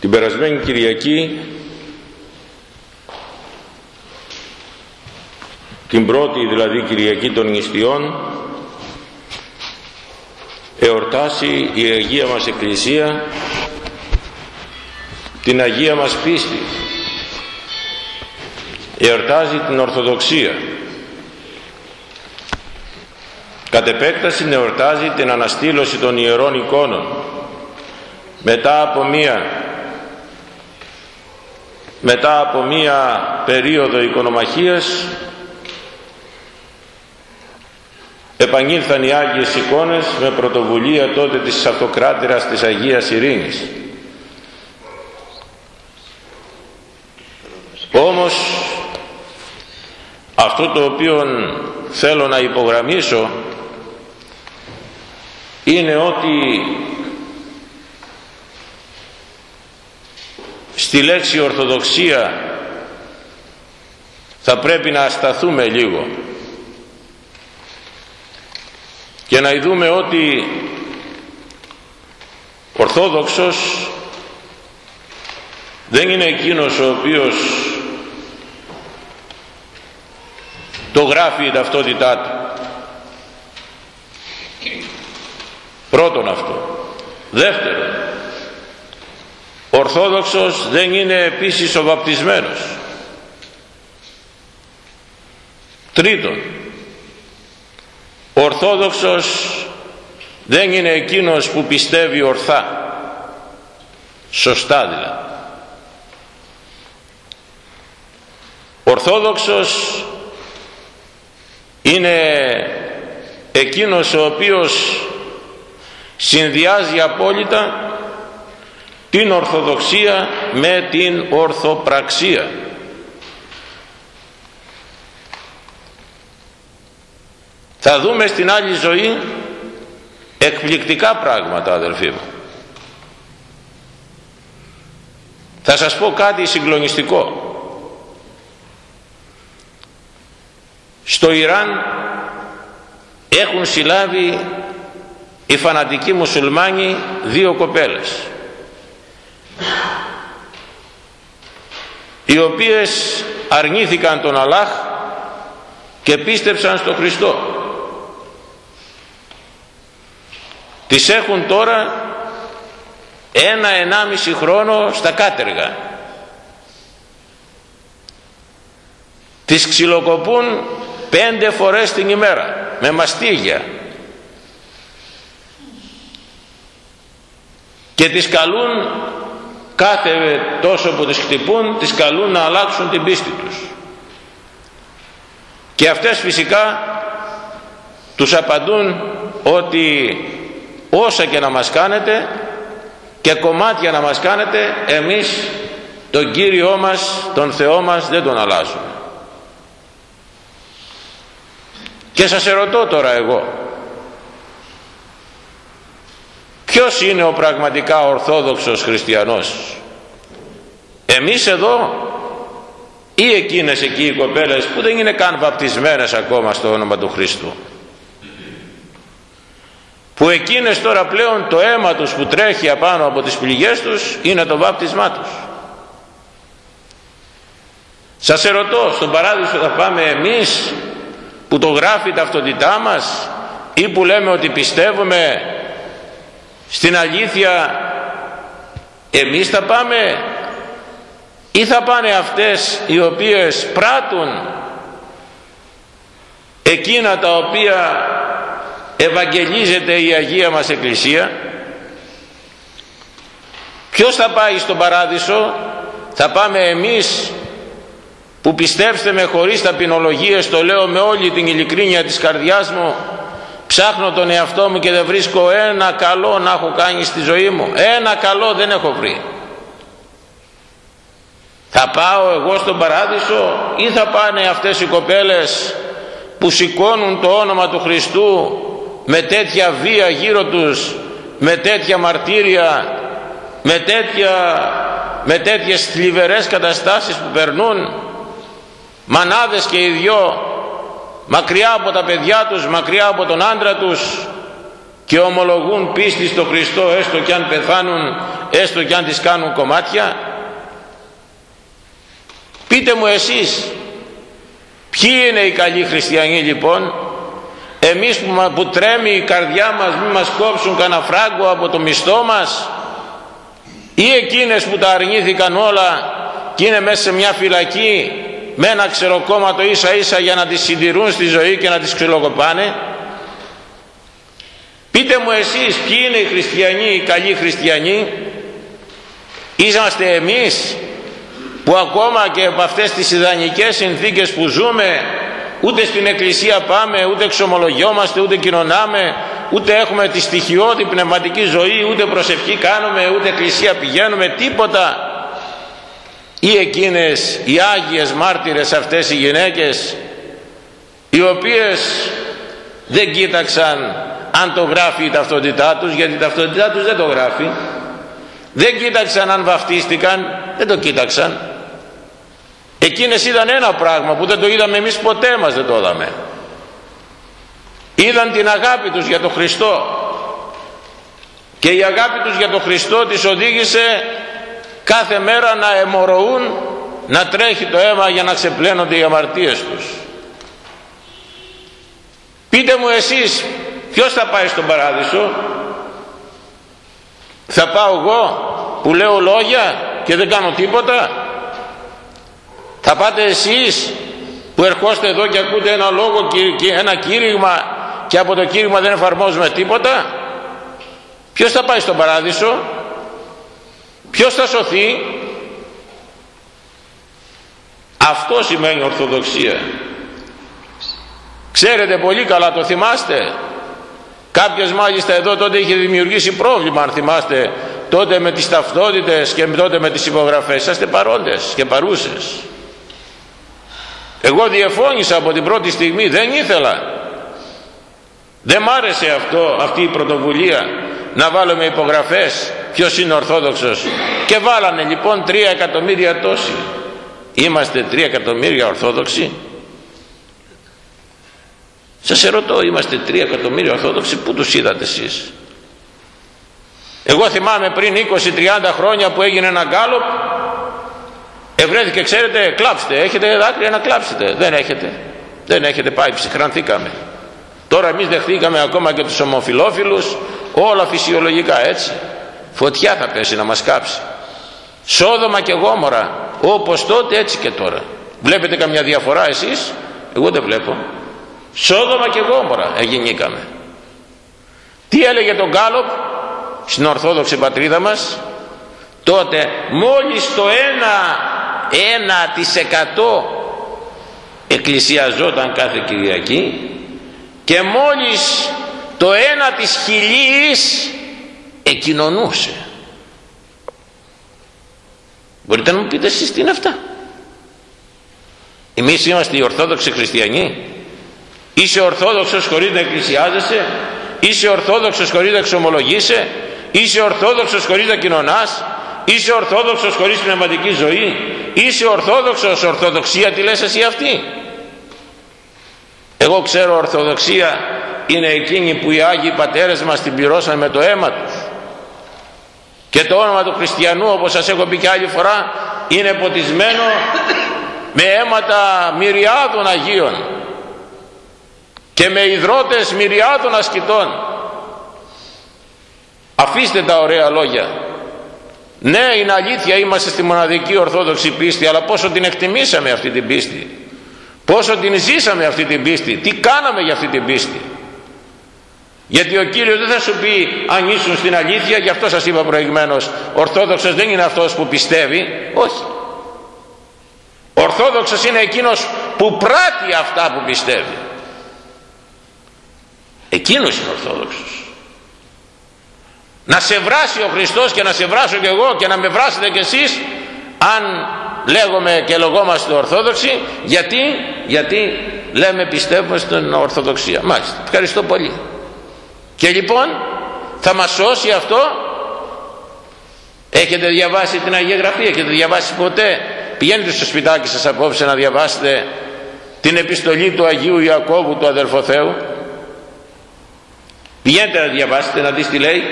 την περασμένη Κυριακή την πρώτη δηλαδή Κυριακή των νηστειών εορτάσει η Αγία μας Εκκλησία την Αγία μας πίστη. Εορτάζει την Ορθοδοξία. Κατ' επέκταση εορτάζει την αναστήλωση των Ιερών εικόνων. Μετά από μία μετά από μία περίοδο οικονομαχίας επανήλθαν οι Άγιες εικόνες με πρωτοβουλία τότε της αυτοκράτηρας της Αγίας Ειρήνης. Όμως αυτό το οποίο θέλω να υπογραμμίσω είναι ότι στη λέξη Ορθοδοξία θα πρέπει να ασταθούμε λίγο και να ειδούμε ότι Ορθόδοξος δεν είναι εκείνος ο οποίος το γράφει η ταυτότητά του. Πρώτον αυτό. Δεύτερον Ορθόδοξος δεν είναι επίσης ο βαπτισμένος. Τρίτον Ορθόδοξος δεν είναι εκείνος που πιστεύει ορθά. Σωστά δηλαδή. Ορθόδοξος είναι εκείνος ο οποίος συνδυάζει απόλυτα την Ορθοδοξία με την Ορθοπραξία. Θα δούμε στην άλλη ζωή εκπληκτικά πράγματα αδελφοί μου. Θα σας πω κάτι συγκλονιστικό. Στο Ιράν έχουν συλλάβει οι φανατικοί μουσουλμάνοι δύο κοπέλες οι οποίες αρνήθηκαν τον Αλλάχ και πίστεψαν στο Χριστό. Τις έχουν τώρα ένα ενάμιση χρόνο στα κάτεργα. Τις ξυλοκοπούν πέντε φορές την ημέρα με μαστίγια. Και τις καλούν κάθε τόσο που τις χτυπούν τις καλούν να αλλάξουν την πίστη τους. Και αυτές φυσικά τους απαντούν ότι όσα και να μας κάνετε και κομμάτια να μας κάνετε εμείς τον Κύριό μας, τον Θεό μας δεν τον αλλάζουμε. Και σας ερωτώ τώρα εγώ ποιος είναι ο πραγματικά ορθόδοξος χριστιανός; Εμείς εδώ ή εκείνες εκεί οι κοπέλες που δεν είναι καν βαπτισμένες ακόμα στο όνομα του Χριστού; Που εκείνες τώρα πλέον το αίμα τους που τρέχει απάνω από τις πληγές τους είναι το βάπτισμά τους; Σας ερωτώ στον παράδεισο θα πάμε εμείς που το γράφει ταυτότητά μας ή που λέμε ότι πιστεύουμε στην αλήθεια εμείς θα πάμε ή θα πάνε αυτές οι οποίες πράττουν εκείνα τα οποία ευαγγελίζεται η Αγία μας Εκκλησία. Ποιος θα πάει στον Παράδεισο; Θα πάμε εμείς που πιστέψτε με χωρίς ταπεινολογίες το λέω με όλη την ειλικρίνεια της καρδιάς μου ψάχνω τον εαυτό μου και δεν βρίσκω ένα καλό να έχω κάνει στη ζωή μου. Ένα καλό δεν έχω βρει. Θα πάω εγώ στον παράδεισο ή θα πάνε αυτές οι κοπέλες που σηκώνουν το όνομα του Χριστού με τέτοια βία γύρω τους με τέτοια μαρτύρια με, τέτοια, με τέτοιες θλιβερές καταστάσεις που περνούν μανάδες και οι δυο μακριά από τα παιδιά τους μακριά από τον άντρα τους. Και ομολογούν πίστη στο Χριστό έστω και αν πεθάνουν έστω και αν τις κάνουν κομμάτια. Πείτε μου εσείς ποιοι είναι οι καλοί χριστιανοί λοιπόν; Εμείς που, που τρέμει η καρδιά μας μην μας κόψουν κανένα φράγκο από το μισθό μας; Ή εκείνες που τα αρνήθηκαν όλα και είναι μέσα σε μια φυλακή με ένα ξεροκόμματο ίσα ίσα για να τις συντηρούν στη ζωή και να τις ξυλοκοπάνε. Πείτε μου εσείς ποιοι είναι οι χριστιανοί οι καλοί χριστιανοί; Είμαστε εμείς που ακόμα και από αυτές τις ιδανικές συνθήκες που ζούμε ούτε στην εκκλησία πάμε ούτε εξομολογιόμαστε ούτε κοινωνάμε ούτε έχουμε τη στοιχειώδη πνευματική ζωή ούτε προσευχή κάνουμε ούτε εκκλησία πηγαίνουμε τίποτα ή εκείνες οι Άγιες μάρτυρες αυτές οι γυναίκες οι οποίες δεν κοίταξαν αν το γράφει η ταυτότητά τους γιατί η ταυτότητά τους δεν το γράφει. Δεν κοίταξαν αν βαφτίστηκαν δεν το κοίταξαν. Εκείνες είδαν ένα πράγμα που δεν το είδαμε εμείς ποτέ μας δεν το είδαμε. Είδαν την αγάπη τους για τον Χριστό. Και η αγάπη τους για τον Χριστό τις οδήγησε κάθε μέρα να αιμορροούν να τρέχει το αίμα για να ξεπλένονται οι αμαρτίες τους. Πείτε μου εσείς ποιος θα πάει στον παράδεισο; Θα πάω εγώ που λέω λόγια και δεν κάνω τίποτα; Θα πάτε εσείς που ερχόστε εδώ και ακούτε ένα λόγο και ένα κήρυγμα και από το κήρυγμα δεν εφαρμόζουμε τίποτα; Ποιος θα πάει στον παράδεισο; Ποιος θα σωθεί; Αυτό σημαίνει ορθοδοξία. Ξέρετε πολύ καλά το θυμάστε; Κάποιος μάλιστα εδώ τότε είχε δημιουργήσει πρόβλημα αν θυμάστε τότε με τις ταυτότητες και τότε με τις υπογραφές. Είσαστε παρόντες και παρούσες. Εγώ διεφώνησα από την πρώτη στιγμή δεν ήθελα. Δεν μ' άρεσε αυτό, αυτή η πρωτοβουλία να βάλουμε υπογραφές. Ποιος είναι ορθόδοξος. Και βάλανε λοιπόν τρία εκατομμύρια τόσοι. Είμαστε τρία εκατομμύρια ορθόδοξοι; Σας ερωτώ είμαστε τρία εκατομμύρια ορθόδοξοι; Που τους είδατε εσείς; Εγώ θυμάμαι πριν 20-30 χρόνια που έγινε ένα γκάλωπ. Ευρέθηκε ξέρετε κλάψτε. Έχετε δάκρυα να κλάψετε. Δεν έχετε. Δεν έχετε πάει ψυχρανθήκαμε. Τώρα εμείς δεχτήκαμε ακόμα και τους ομοφιλόφιλους όλα φυσιολογικά έτσι. Φωτιά θα πέσει να μας κάψει. Σόδομα και Γόμορα όπως τότε έτσι και τώρα. Βλέπετε καμιά διαφορά εσείς; Εγώ δεν βλέπω. Σόδομα και Γόμορα εγινήκαμε. Τι έλεγε τον Γκάλοπ στην Ορθόδοξη πατρίδα μας; Τότε μόλις το ένα ένα της εκατό εκκλησιαζόταν κάθε Κυριακή και μόλις το ένα της χιλίης εκοινωνούσε. Μπορείτε να μου πείτε εσείς τι είναι αυτά. Εμείς είμαστε οι Ορθόδοξοι Χριστιανοί. Είσαι Ορθόδοξος χωρίς να εκκλησιάζεσαι. Είσαι Ορθόδοξος χωρίς να εξομολογείσαι. Είσαι Ορθόδοξος χωρίς να κοινωνάς. Είσαι Ορθόδοξος χωρίς πνευματική ζωή. Είσαι Ορθόδοξος Ορθοδοξία τι λες εσύ αυτή. Εγώ ξέρω Ορθοδοξία είναι εκείνη που οι Άγιοι Πατέρες μας την πληρώσαν με το αίμα τους. Και το όνομα του χριστιανού όπως σας έχω πει και άλλη φορά είναι ποτισμένο με αίματα μυριάδων Αγίων και με υδρότες μυριάδων ασκητών. Αφήστε τα ωραία λόγια. Ναι είναι αλήθεια είμαστε στη μοναδική ορθόδοξη πίστη αλλά πόσο την εκτιμήσαμε αυτή την πίστη. Πόσο την ζήσαμε αυτή την πίστη. Τι κάναμε για αυτή την πίστη γιατί ο Κύριος δεν θα σου πει αν ήσουν στην αλήθεια γι' αυτό σας είπα προηγουμένως Ορθόδοξος δεν είναι αυτός που πιστεύει όχι. Ορθόδοξος είναι εκείνος που πράττει αυτά που πιστεύει. Εκείνος είναι Ορθόδοξος. Να σε βράσει ο Χριστός και να σε βράσω κι εγώ και να με βράσετε κι εσείς αν λέγομαι και λογόμαστε Ορθόδοξοι γιατί, γιατί λέμε πιστεύουμε στην Ορθοδοξία. Μάλιστα. Ευχαριστώ πολύ και λοιπόν θα μας σώσει αυτό; Έχετε διαβάσει την Αγία Γραφή έχετε διαβάσει ποτέ; Πηγαίνετε στο σπιτάκι σας απόψε να διαβάσετε την επιστολή του Αγίου Ιακώβου του αδελφού Θεού; Πηγαίνετε να διαβάσετε να δεις τι λέει;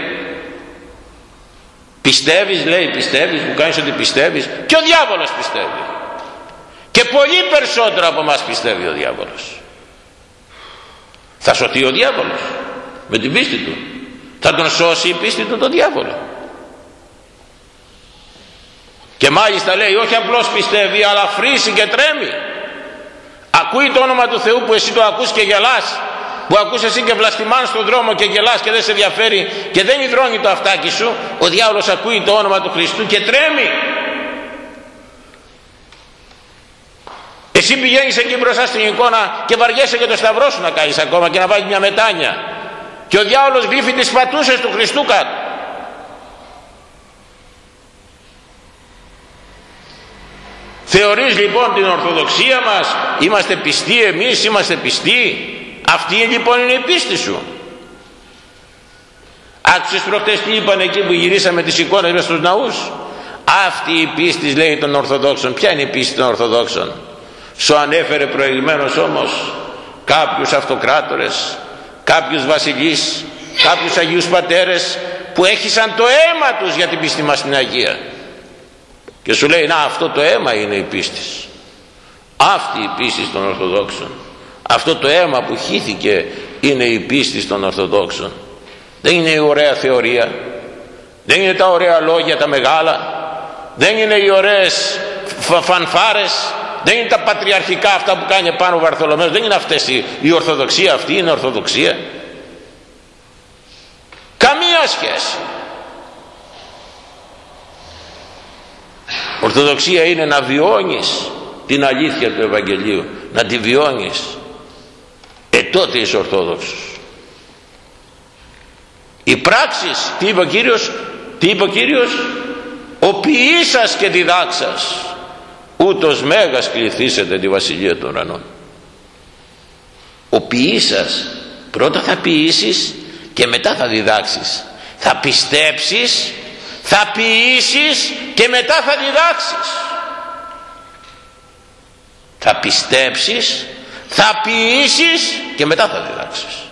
Πιστεύεις λέει πιστεύεις που κάνεις ότι πιστεύεις. Και ο διάβολος πιστεύει. Και πολύ περισσότερο από μας πιστεύει ο διάβολος. Θα σωθεί ο διάβολος με την πίστη του. Θα τον σώσει η πίστη του τον διάβολο. Και μάλιστα λέει όχι απλώς πιστεύει αλλά φρύσει και τρέμει. Ακούει το όνομα του Θεού που εσύ το ακούς και γελάς που ακούς εσύ και βλαστημάν στον δρόμο και γελάς και δεν σε ενδιαφέρει και δεν υδρώνει το αυτάκι σου ο διάολος ακούει το όνομα του Χριστού και τρέμει. Εσύ πηγαίνεις εκεί μπροστά στην εικόνα και βαριέσαι και το σταυρό σου να κάνεις ακόμα και να βάλεις μια μετάνια και ο διάολος γλύφει τις πατούσες του Χριστού κάτω Θεωρείς λοιπόν την Ορθοδοξία μας, είμαστε πιστοί εμείς, είμαστε πιστοί. Αυτή λοιπόν είναι η πίστη σου. Άκουσες προχτές τι είπαν εκεί που γυρίσαμε τις εικόνες μέσα στους ναούς; Αυτή η πίστη λέει των Ορθοδόξων. Ποια είναι η πίστη των Ορθοδόξων; Σου ανέφερε προηγουμένως όμως κάποιους αυτοκράτορες, κάποιους βασιλείς, κάποιους Αγίους Πατέρες που έχησαν το αίμα τους για την πίστη μας στην Αγία. Και σου λέει να αυτό το αίμα είναι η πίστη αυτή η πίστη των Ορθοδόξων. Αυτό το αίμα που χύθηκε είναι η πίστη των Ορθοδόξων. Δεν είναι η ωραία θεωρία. Δεν είναι τα ωραία λόγια τα μεγάλα. Δεν είναι οι ωραίες φανφάρες δεν είναι τα πατριαρχικά αυτά που κάνει πάνω ο Βαρθολομέος. Δεν είναι αυτές η, η Ορθοδοξία αυτή είναι Ορθοδοξία. Καμία σχέση. Ορθοδοξία είναι να βιώνεις την αλήθεια του Ευαγγελίου να τη βιώνεις. Ε τότε είσαι Ορθόδοξος. Οι πράξεις τι είπε ο Κύριος τι είπε ο Κύριος; Ο ποιήσας και διδάξας ούτως μέγας κληθήσετε τη βασιλεία των ουρανών. Ο ποιήσας πρώτα θα ποιήσεις και μετά θα διδάξεις. Θα πιστέψεις θα ποιήσεις και μετά θα διδάξεις. Θα πιστέψεις θα ποιήσεις και μετά θα διδάξεις.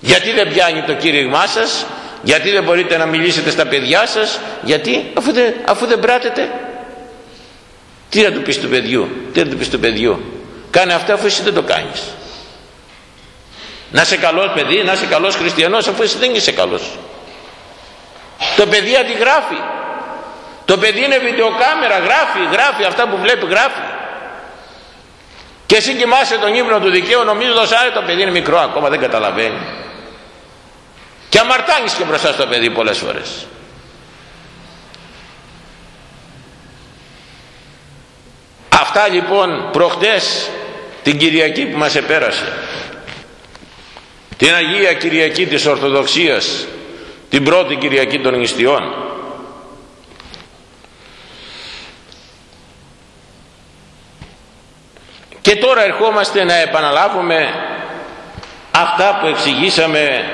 Γιατί δεν πιάνει το κήρυγμά σας γιατί δεν μπορείτε να μιλήσετε στα παιδιά σας γιατί αφού δεν, αφού δεν πράτετε. Τι να του πεις του παιδιού τι να του πεις του παιδιού. Κάνε αυτό αφού εσύ δεν το κάνεις. Να είσαι καλός παιδί να είσαι καλός χριστιανός αφού εσύ δεν είσαι καλός. Το παιδί αντιγράφει. Το παιδί είναι βιντεοκάμερα γράφει γράφει αυτά που βλέπει γράφει. Και εσύ κοιμάσαι τον ύπνο του δικαίου νομίζοντας άρε το παιδί είναι μικρό ακόμα δεν καταλαβαίνει και αμαρτάνεις και μπροστά στο παιδί πολλές φορές. Αυτά λοιπόν προχτές την Κυριακή που μας επέρασε. Την Αγία Κυριακή της Ορθοδοξίας την πρώτη Κυριακή των νηστιών. Και τώρα ερχόμαστε να επαναλάβουμε αυτά που εξηγήσαμε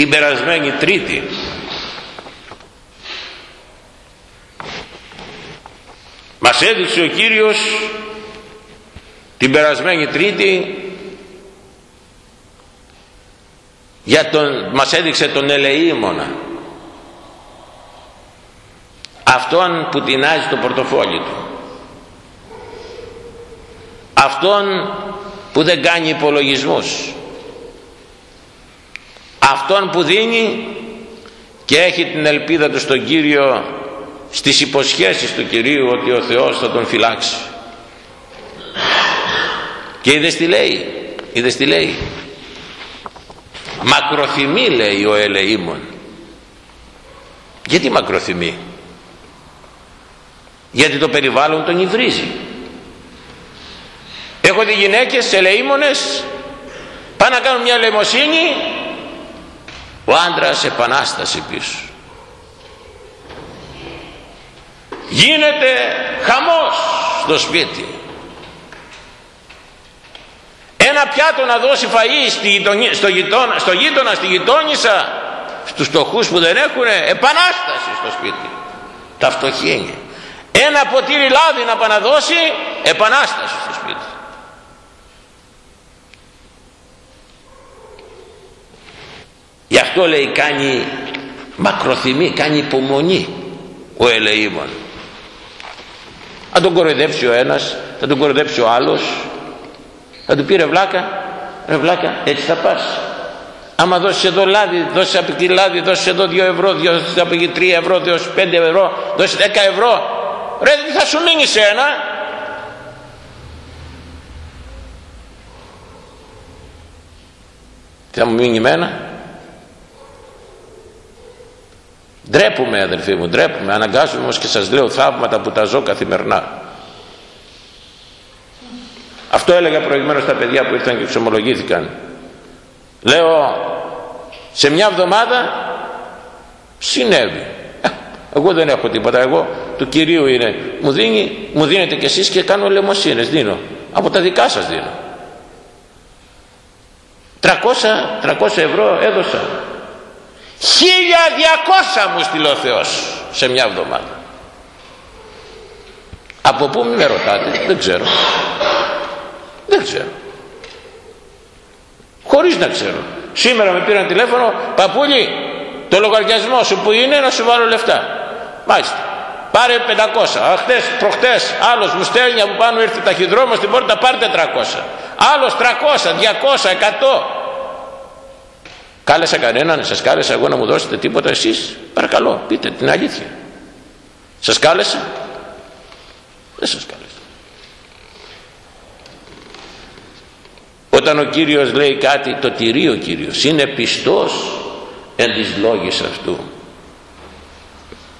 την περασμένη Τρίτη. Μας έδειξε ο Κύριος την περασμένη Τρίτη για τον, μας έδειξε τον ελεήμονα αυτόν που τεινάζει το πορτοφόλι του. Αυτόν που δεν κάνει υπολογισμούς αυτόν που δίνει και έχει την ελπίδα του στον Κύριο στις υποσχέσεις του Κυρίου ότι ο Θεός θα τον φυλάξει. Και είδες τι λέει είδες τι λέει. Μακροθυμεί λέει ο ελεήμων. Γιατί μακροθυμεί; Γιατί το περιβάλλον τον υβρίζει. Έχω δει γυναίκες ελεήμονες πάνε να κάνουν μια ελεημοσύνη ο άντρας επανάσταση πίσω. Γίνεται χαμός στο σπίτι. Ένα πιάτο να δώσει φαΐ στο, γειτόνα, στο γείτονα, στη γειτόνισσα στους φτωχούς που δεν έχουν επανάσταση στο σπίτι. Τα φτωχή ένα ποτήρι λάδι να παναδώσει επανάσταση στο σπίτι γι' αυτό λέει κάνει μακροθυμή κάνει υπομονή ο ελεήμων. Αν τον κοροϊδέψει ο ένας θα τον κοροϊδέψει ο άλλος. Θα του πει ρε βλάκα ρε βλάκα έτσι θα πας. Άμα δώσεις εδώ λάδι δώσεις από εκεί λάδι δώσεις εδώ 2 ευρώ δώσεις από εκεί 3 ευρώ δώσεις 5 ευρώ δώσεις 10 ευρώ ρε τι θα σου μείνει σε ένα. Θα μου μείνει εμένα ντρέπουμε αδελφοί μου ντρέπουμε αναγκάζομαι όμως και σας λέω θαύματα που τα ζω καθημερινά. Αυτό έλεγα προηγουμένως στα παιδιά που ήρθαν και εξομολογήθηκαν. Λέω σε μια εβδομάδα συνέβη. Ε, εγώ δεν έχω τίποτα. Εγώ του Κυρίου είναι. Μου, δίνει, μου δίνετε κι εσείς και κάνω ελεμοσύνες δίνω. Από τα δικά σας δίνω. 300, 300 ευρώ έδωσα 1200 μου στείλω ο Θεός σε μια εβδομάδα. Από πού με ρωτάτε δεν ξέρω. Δεν ξέρω. Χωρίς να ξέρω. Σήμερα με πήραν τηλέφωνο παππούλη το λογαριασμό σου που είναι να σου βάλω λεφτά μάλιστα. Πάρε 500 χτες, προχτές άλλος μου στέλνει από πάνω ήρθε ταχυδρόμος στην πόρτα πάρε 400 άλλος 300, 200, 100 κάλεσα κανέναν σας κάλεσα εγώ να μου δώσετε τίποτα εσείς. Παρακαλώ πείτε την αλήθεια. Σας κάλεσα. Δεν σας κάλεσα. Όταν ο Κύριος λέει κάτι το τηρεί ο Κύριος. Είναι πιστός εν της λόγης αυτού.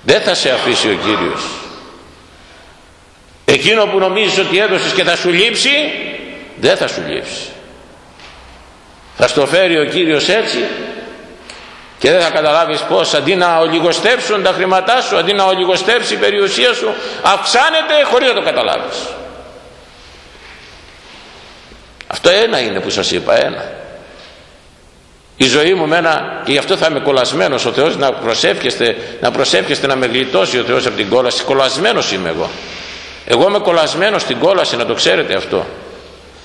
Δεν θα σε αφήσει ο Κύριος. Εκείνο που νομίζεις ότι έδωσες και θα σου λείψει δεν θα σου λείψει θα στο φέρει ο Κύριος έτσι και δεν θα καταλάβεις πως αντί να ολιγοστέψουν τα χρήματά σου αντί να ολιγοστέψει η περιουσία σου αυξάνεται χωρίς να το καταλάβεις. Αυτό ένα είναι που σας είπα ένα. Η ζωή μου μένα και γι' αυτό θα είμαι κολλασμένος ο Θεός να προσεύχεστε να προσεύχεστε να με γλιτώσει ο Θεός από την κόλαση. Κολλασμένος είμαι εγώ. Εγώ είμαι κολλασμένος στην κόλαση να το ξέρετε αυτό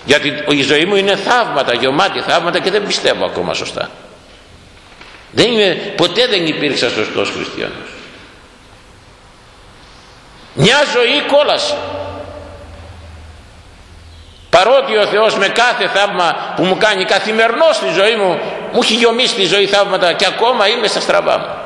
γιατί η ζωή μου είναι θαύματα γεωμάτι θαύματα και δεν πιστεύω ακόμα σωστά. Δεν είμαι, ποτέ δεν υπήρξα σωστός χριστιανός. Μια ζωή κόλαση παρότι ο Θεός με κάθε θαύμα που μου κάνει καθημερινό στη ζωή μου μου έχει γιομίσει τη ζωή θαύματα και ακόμα είμαι στα στραβά μου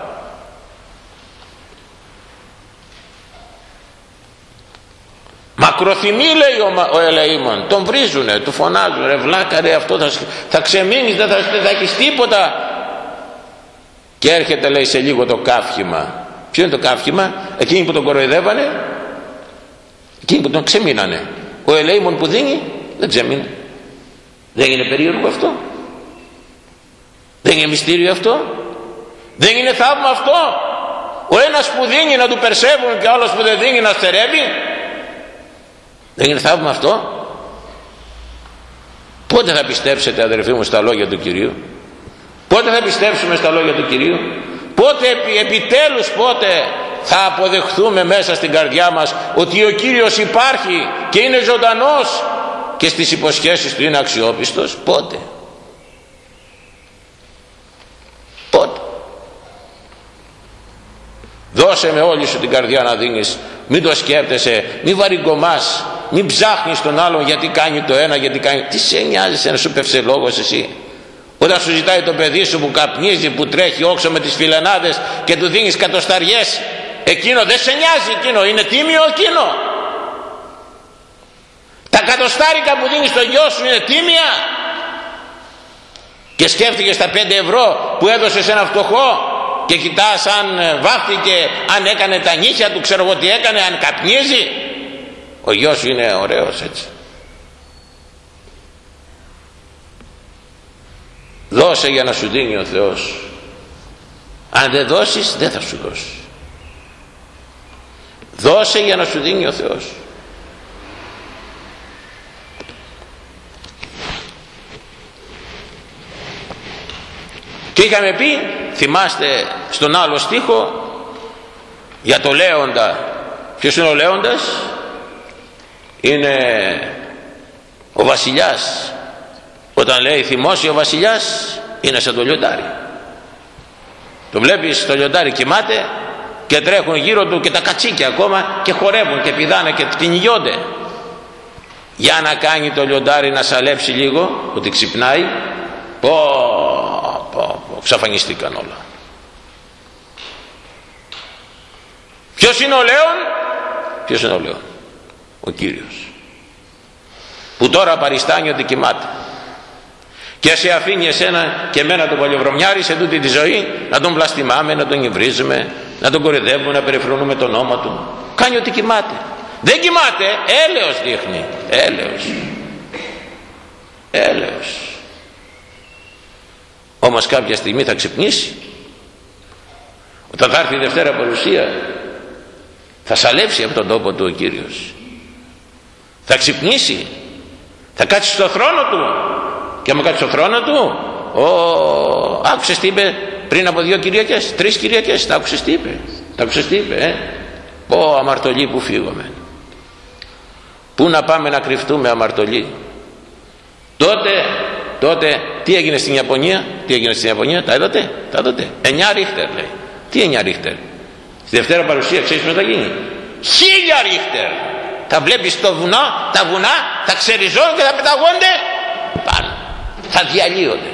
μακροθυμεί λέει ο, ο ελεήμων. Τον βρίζουνε, του φωνάζουν ρε βλάκα ρε αυτό θα, θα ξεμείνεις δεν θα, θα έχεις τίποτα και έρχεται λέει σε λίγο το κάφημα ποιο είναι το κάφημα εκείνοι που τον κοροϊδεύανε; Εκείνοι που τον ξεμείνανε. Ο ελεήμων που δίνει; Δεν ξέμεινε δεν είναι περίεργο αυτό; Δεν είναι μυστήριο αυτό; Δεν είναι θαύμα αυτό; Ο ένας που δίνει να του περσεύουν και ο άλλος που δεν δίνει να στερεύει; Δεν είναι θαύμα αυτό. Πότε θα πιστέψετε αδερφοί μου στα λόγια του Κυρίου; Πότε θα πιστέψουμε στα λόγια του Κυρίου; Πότε επιτέλους πότε θα αποδεχθούμε μέσα στην καρδιά μας ότι ο Κύριος υπάρχει και είναι ζωντανός και στις υποσχέσεις του είναι αξιόπιστος; Πότε; Πότε; Δώσε με όλη σου την καρδιά να δίνεις. Μην το σκέπτεσαι. Μην βαριγκομάς μην ψάχνεις τον άλλον γιατί κάνει το ένα γιατί κάνει τι σε νοιάζει να σου πέφτει λόγος εσύ. Όταν σου ζητάει το παιδί σου που καπνίζει που τρέχει όξο με τις φιλενάδες και του δίνεις κατοσταριές εκείνο δεν σε νοιάζει εκείνο είναι τίμιο εκείνο. Τα κατοστάρικα που δίνεις στο γιο σου είναι τίμια. Και σκέφτηκες τα 5 ευρώ που έδωσες σε ένα φτωχό και κοιτάς αν ε, βάφτηκε αν έκανε τα νύχια του ξέρω εγώ τι έκανε αν καπνίζει ο γιος σου είναι ωραίος έτσι. Δώσε για να σου δίνει ο Θεός. Αν δεν δώσεις δεν θα σου δώσει. Δώσε για να σου δίνει ο Θεός. Και είχαμε πει θυμάστε στον άλλο στίχο για το λέοντα. Ποιος είναι ο λέοντας; Είναι ο βασιλιάς. Όταν λέει θυμώσει ο βασιλιάς είναι σαν το λιοντάρι. Το βλέπεις το λιοντάρι κοιμάται και τρέχουν γύρω του και τα κατσίκια ακόμα και χορεύουν και πηδάνε και κυνηγιόνται για να κάνει το λιοντάρι να σαλέψει λίγο ότι ξυπνάει πω πω πω ξαφανιστήκαν όλα. Ποιος είναι ο Λέων; Ποιος είναι ο Λέων; Ο Κύριος. Που τώρα παριστάνει ότι κοιμάται. Και σε αφήνει εσένα και εμένα τον παλιοβρωμιάρη σε τούτη τη ζωή να τον πλαστιμάμε, να τον υβρίζουμε να τον κορυδεύουμε, να περιφρονούμε το όνομα του. Κάνει ότι κοιμάται. Δεν κοιμάται, έλεος δείχνει. Έλεος. Έλεος. Όμως κάποια στιγμή θα ξυπνήσει. Όταν θα έρθει η Δευτέρα Παρουσία θα σαλέψει από τον τόπο του ο Κύριος θα ξυπνήσει. Θα κάτσει στο θρόνο του. Και άμα κάτσει στο θρόνο του ο, άκουσες τι είπε πριν από δύο Κυριακές τρεις Κυριακές τα άκουσες τι είπε. Τα άκουσες τι είπε ε; πω αμαρτωλή που φύγουμε πού να πάμε να κρυφτούμε αμαρτωλή τότε τότε τι έγινε στην Ιαπωνία τι έγινε στην Ιαπωνία τα είδατε τα είδατε 9 ρίχτερ λέει. Τι 9 ρίχτερ; Στη Δευτέρα παρουσία ξέρεις τι θα γίνει; Χίλια ρίχτερ θα βλέπεις το βουνό τα βουνά θα ξεριζώνουν και θα πεταγόνται. Πάνω. Θα διαλύονται.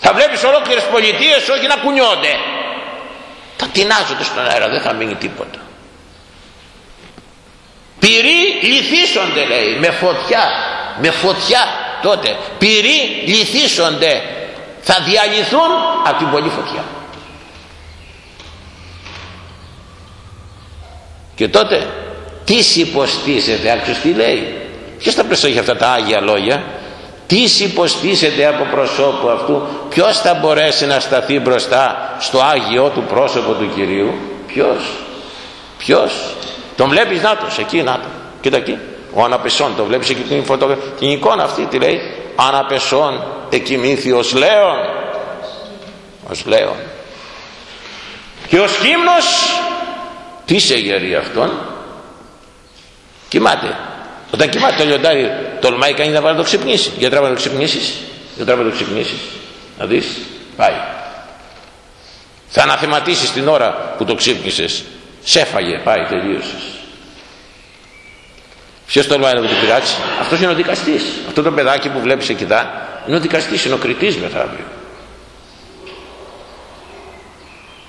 Θα βλέπεις ολόκληρες πολιτείες όχι να κουνιόνται. Θα τεινάζονται στον αέρα δεν θα μείνει τίποτα. Πυροί λυθίσονται λέει με φωτιά με φωτιά τότε. Πυροί λυθίσονται. Θα διαλυθούν από την πολύ φωτιά και τότε τις υποστήσετε άκουσες τι λέει. Ποιος θα προσέχει αυτά τα Άγια λόγια; Τις υποστήσετε από προσώπου αυτού ποιος θα μπορέσει να σταθεί μπροστά στο Άγιο του πρόσωπο του Κυρίου; Ποιος; Ποιος; Τον βλέπεις νάτος εκεί νάτο κοίτα εκεί ο αναπεσόν το βλέπεις εκεί την, φωτο... την εικόνα αυτή τι λέει; Αναπεσόν εκοιμήθη ως λέον ως λέον και ο σχήμνος τι σε γερεί αυτόν; Κοιμάται. Όταν κοιμάται το λιοντάρι τολμάει κανείς να πάει να το ξυπνήσει. Γιατί τράβα να το ξυπνήσεις. Γιατί τράβα να το ξυπνήσεις. Να δεις. Πάει. Θα αναθεματίσεις την ώρα που το ξύπνησες. Σέφαγε πάει τελείωσες. Ποιος τολμάει να το πειράξει, αυτός είναι ο δικαστής. Αυτό το παιδάκι που βλέπεις εκεί δά είναι ο δικαστής, είναι ο κριτής μεθαύριο.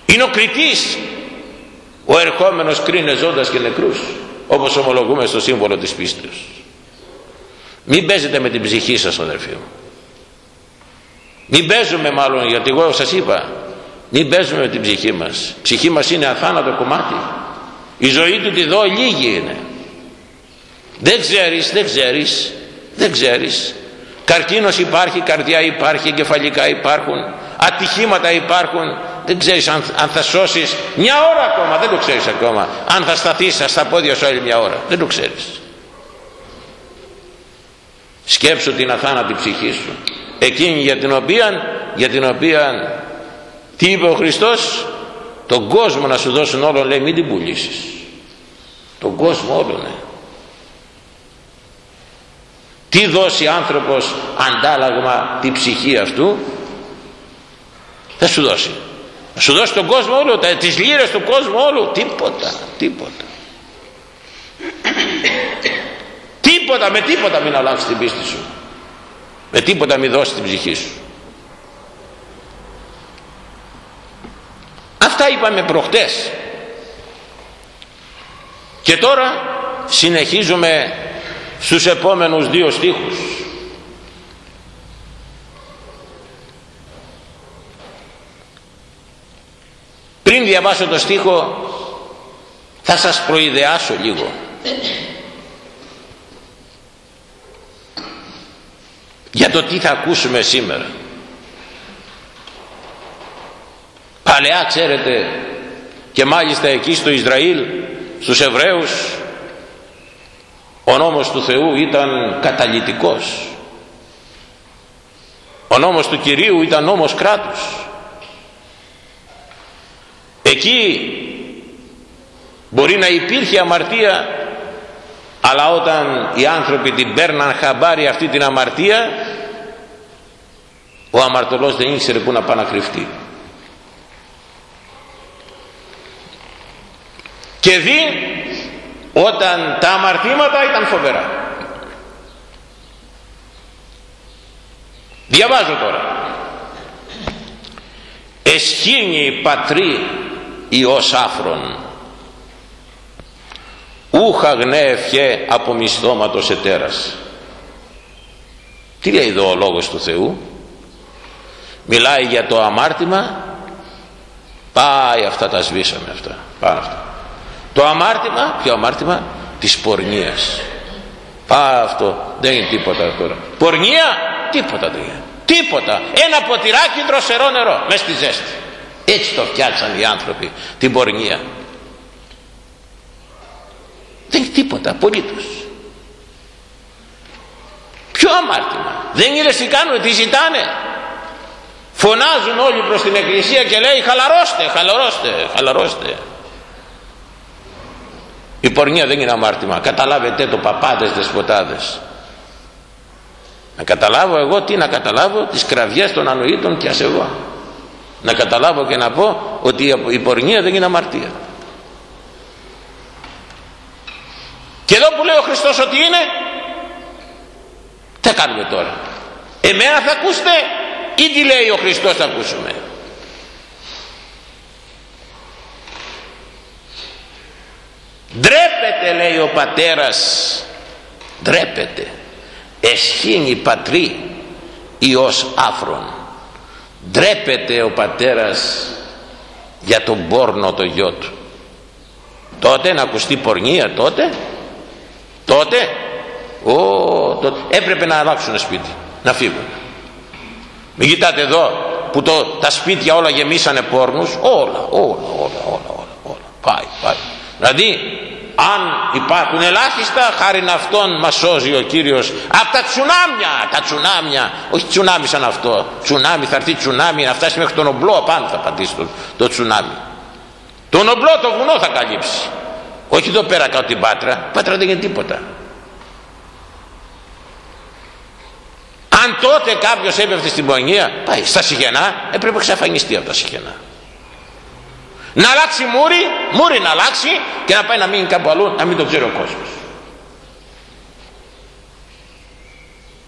Είναι ο κριτής. Ο ερχόμενος κρίνε ζώντας και νεκρούς, όπως ομολογούμε στο σύμβολο της πίστης. Μην παίζετε με την ψυχή σας, αδερφοί μου. Μην παίζουμε μάλλον, γιατί εγώ σας είπα, μην παίζουμε με την ψυχή μας. Η ψυχή μας είναι αθάνατο κομμάτι. Η ζωή του τη δω λίγη είναι δεν ξέρεις δεν ξέρεις δεν ξέρεις καρκίνος υπάρχει καρδιά υπάρχει εγκεφαλικά υπάρχουν ατυχήματα υπάρχουν δεν ξέρεις αν, αν θα σώσεις μια ώρα ακόμα. Δεν το ξέρεις ακόμα. Αν θα σταθείς στα πόδια σου άλλη μια ώρα. Δεν το ξέρεις. Σκέψου την αθάνατη ψυχή σου. Εκείνη για την οποία για την οποία τι είπε ο Χριστός τον κόσμο να σου δώσουν όλο λέει μην την πουλήσεις. Τον κόσμο όλο ναι τι δώσει άνθρωπος αντάλλαγμα τη ψυχή αυτού θα σου δώσει. θα σου δώσει τον κόσμο όλο τις λύρες του κόσμου όλου. Τίποτα τίποτα. Τίποτα με τίποτα μην αλλάξεις την πίστη σου. Με τίποτα μην δώσεις την ψυχή σου. Αυτά είπαμε προχτές. Και τώρα συνεχίζουμε στους επόμενους δύο στίχους πριν διαβάσω το στίχο θα σας προειδεάσω λίγο. Για το τι θα ακούσουμε σήμερα. Παλαιά ξέρετε και μάλιστα εκεί στο Ισραήλ στους Εβραίους ο νόμος του Θεού ήταν καταλυτικός. Ο νόμος του Κυρίου ήταν νόμος κράτους εκεί μπορεί να υπήρχε αμαρτία αλλά όταν οι άνθρωποι την παίρναν χαμπάρι αυτή την αμαρτία ο αμαρτωλός δεν ήξερε που να πάει και δει όταν τα αμαρτήματα ήταν φοβερά. Διαβάζω τώρα. Εσχήνει πατρί Υιός άφρον. Ούχα γνέ ευχέ από μισθώματος ετέρας. Τι λέει εδώ ο λόγος του Θεού; Μιλάει για το αμάρτημα. Πάει αυτά τα σβήσαμε αυτά. Πάει αυτά. Το αμάρτημα ποιο αμάρτημα; Της πορνείας. Πάει αυτό. Δεν είναι τίποτα τώρα. Πορνεία; Τίποτα δεν είναι. Τίποτα. Ένα ποτηράκι δροσερό νερό. Μέσα στη ζέστη έτσι το φτιάξαν οι άνθρωποι την πορνεία. Δεν είναι τίποτα απολύτως. Ποιο αμάρτημα. Δεν είδες τι κάνουν τι ζητάνε. Φωνάζουν όλοι προς την εκκλησία και λέει χαλαρώστε χαλαρώστε χαλαρώστε η πορνεία δεν είναι αμάρτημα. Καταλάβετε το παπάδες δεσποτάδες. Να καταλάβω εγώ τι να καταλάβω τις κραυγές των ανοήτων και ας εγώ να καταλάβω και να πω ότι η πορνεία δεν είναι αμαρτία. Και εδώ που λέει ο Χριστός ότι είναι τι κάνουμε τώρα; Εμένα θα ακούσετε ή τι λέει ο Χριστός θα ακούσουμε; Ντρέπεται λέει ο πατέρας ντρέπεται. Εσχήνει πατρί Υιός άφρον ντρέπεται ο πατέρας για τον πόρνο το γιο του. Τότε να ακουστεί πορνεία τότε τότε ο, τότε έπρεπε να αλλάξουν σπίτι να φύγουν. Μην κοιτάτε εδώ που το, τα σπίτια όλα γεμίσανε πόρνους όλα όλα όλα όλα όλα, όλα. πάει πάει δηλαδή αν υπάρχουν ελάχιστα χάρη αυτόν μας σώζει ο Κύριος από τα τσουνάμια. Τα τσουνάμια όχι τσουνάμι σαν αυτό. Τσουνάμι θα έρθει τσουνάμι να φτάσει μέχρι τον ομπλό απάνω θα πατήσει το, το τσουνάμι. Τον ομπλό το βουνό θα καλύψει. Όχι εδώ πέρα κάτω την Πάτρα. Πάτρα δεν είναι τίποτα. Αν τότε κάποιος έπεφτε στην πονία πάει στα Σιγενά έπρεπε να εξαφανιστεί από τα Σιγενά να αλλάξει μούρι, μούρι να αλλάξει και να πάει να μείνει κάπου αλλού να μην το ξέρει ο κόσμος.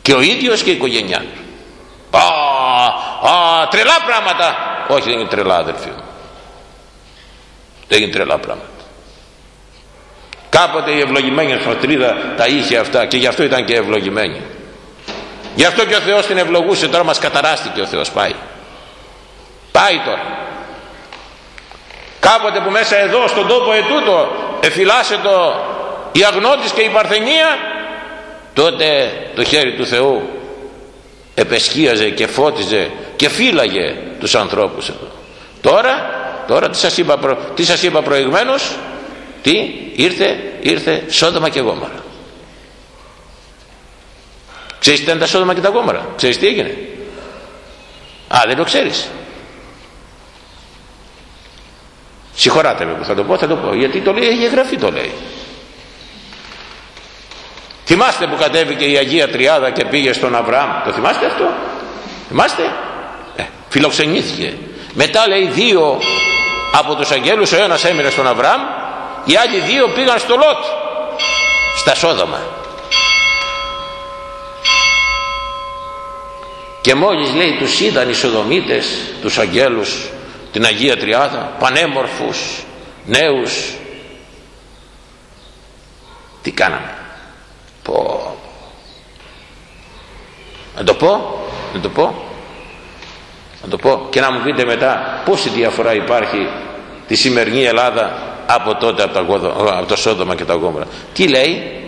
Και ο ίδιος και η οικογένειά του. Α, α, τρελά πράγματα. Όχι δεν είναι τρελά αδερφοί μου. Δεν είναι τρελά πράγματα. Κάποτε η ευλογημένη φωτρίδα τα είχε αυτά και γι' αυτό ήταν και ευλογημένη γι' αυτό και ο Θεός την ευλογούσε τώρα μας καταράστηκε ο Θεός. Πάει. Πάει τώρα κάποτε που μέσα εδώ στον τόπο ετούτο το η αγνώτης και η παρθενία τότε το χέρι του Θεού επεσχίαζε και φώτιζε και φύλαγε τους ανθρώπους εδώ. Τώρα τώρα τι σας είπα, προ, τι σας είπα προηγουμένως τι ήρθε ήρθε Σόδομα και Γόμαρα. Ξέρεις τι ήταν τα Σόδομα και τα Γόμαρα; Ξέρεις τι έγινε; Α δεν το ξέρεις Συγχωράτε με που θα το πω, θα το πω. Γιατί το λέει, έχει γραφεί το λέει. Θυμάστε που κατέβηκε η Αγία Τριάδα και πήγε στον Αβραάμ. Το θυμάστε αυτό; Θυμάστε; Ε, φιλοξενήθηκε. Μετά λέει δύο από τους αγγέλους, ο ένας έμεινε στον Αβραάμ, οι άλλοι δύο πήγαν στο Λότ. Στα Σόδομα. Και μόλις λέει τους είδαν οι Σοδομίτες, τους αγγέλους, την Αγία Τριάδα πανέμορφους νέους. Τι κάναμε; Πω. Να το πω να το πω να το πω και να μου πείτε μετά πόση διαφορά υπάρχει τη σημερινή Ελλάδα από τότε από, τα, από το Σόδομα και τα Γόμορα. Τι λέει;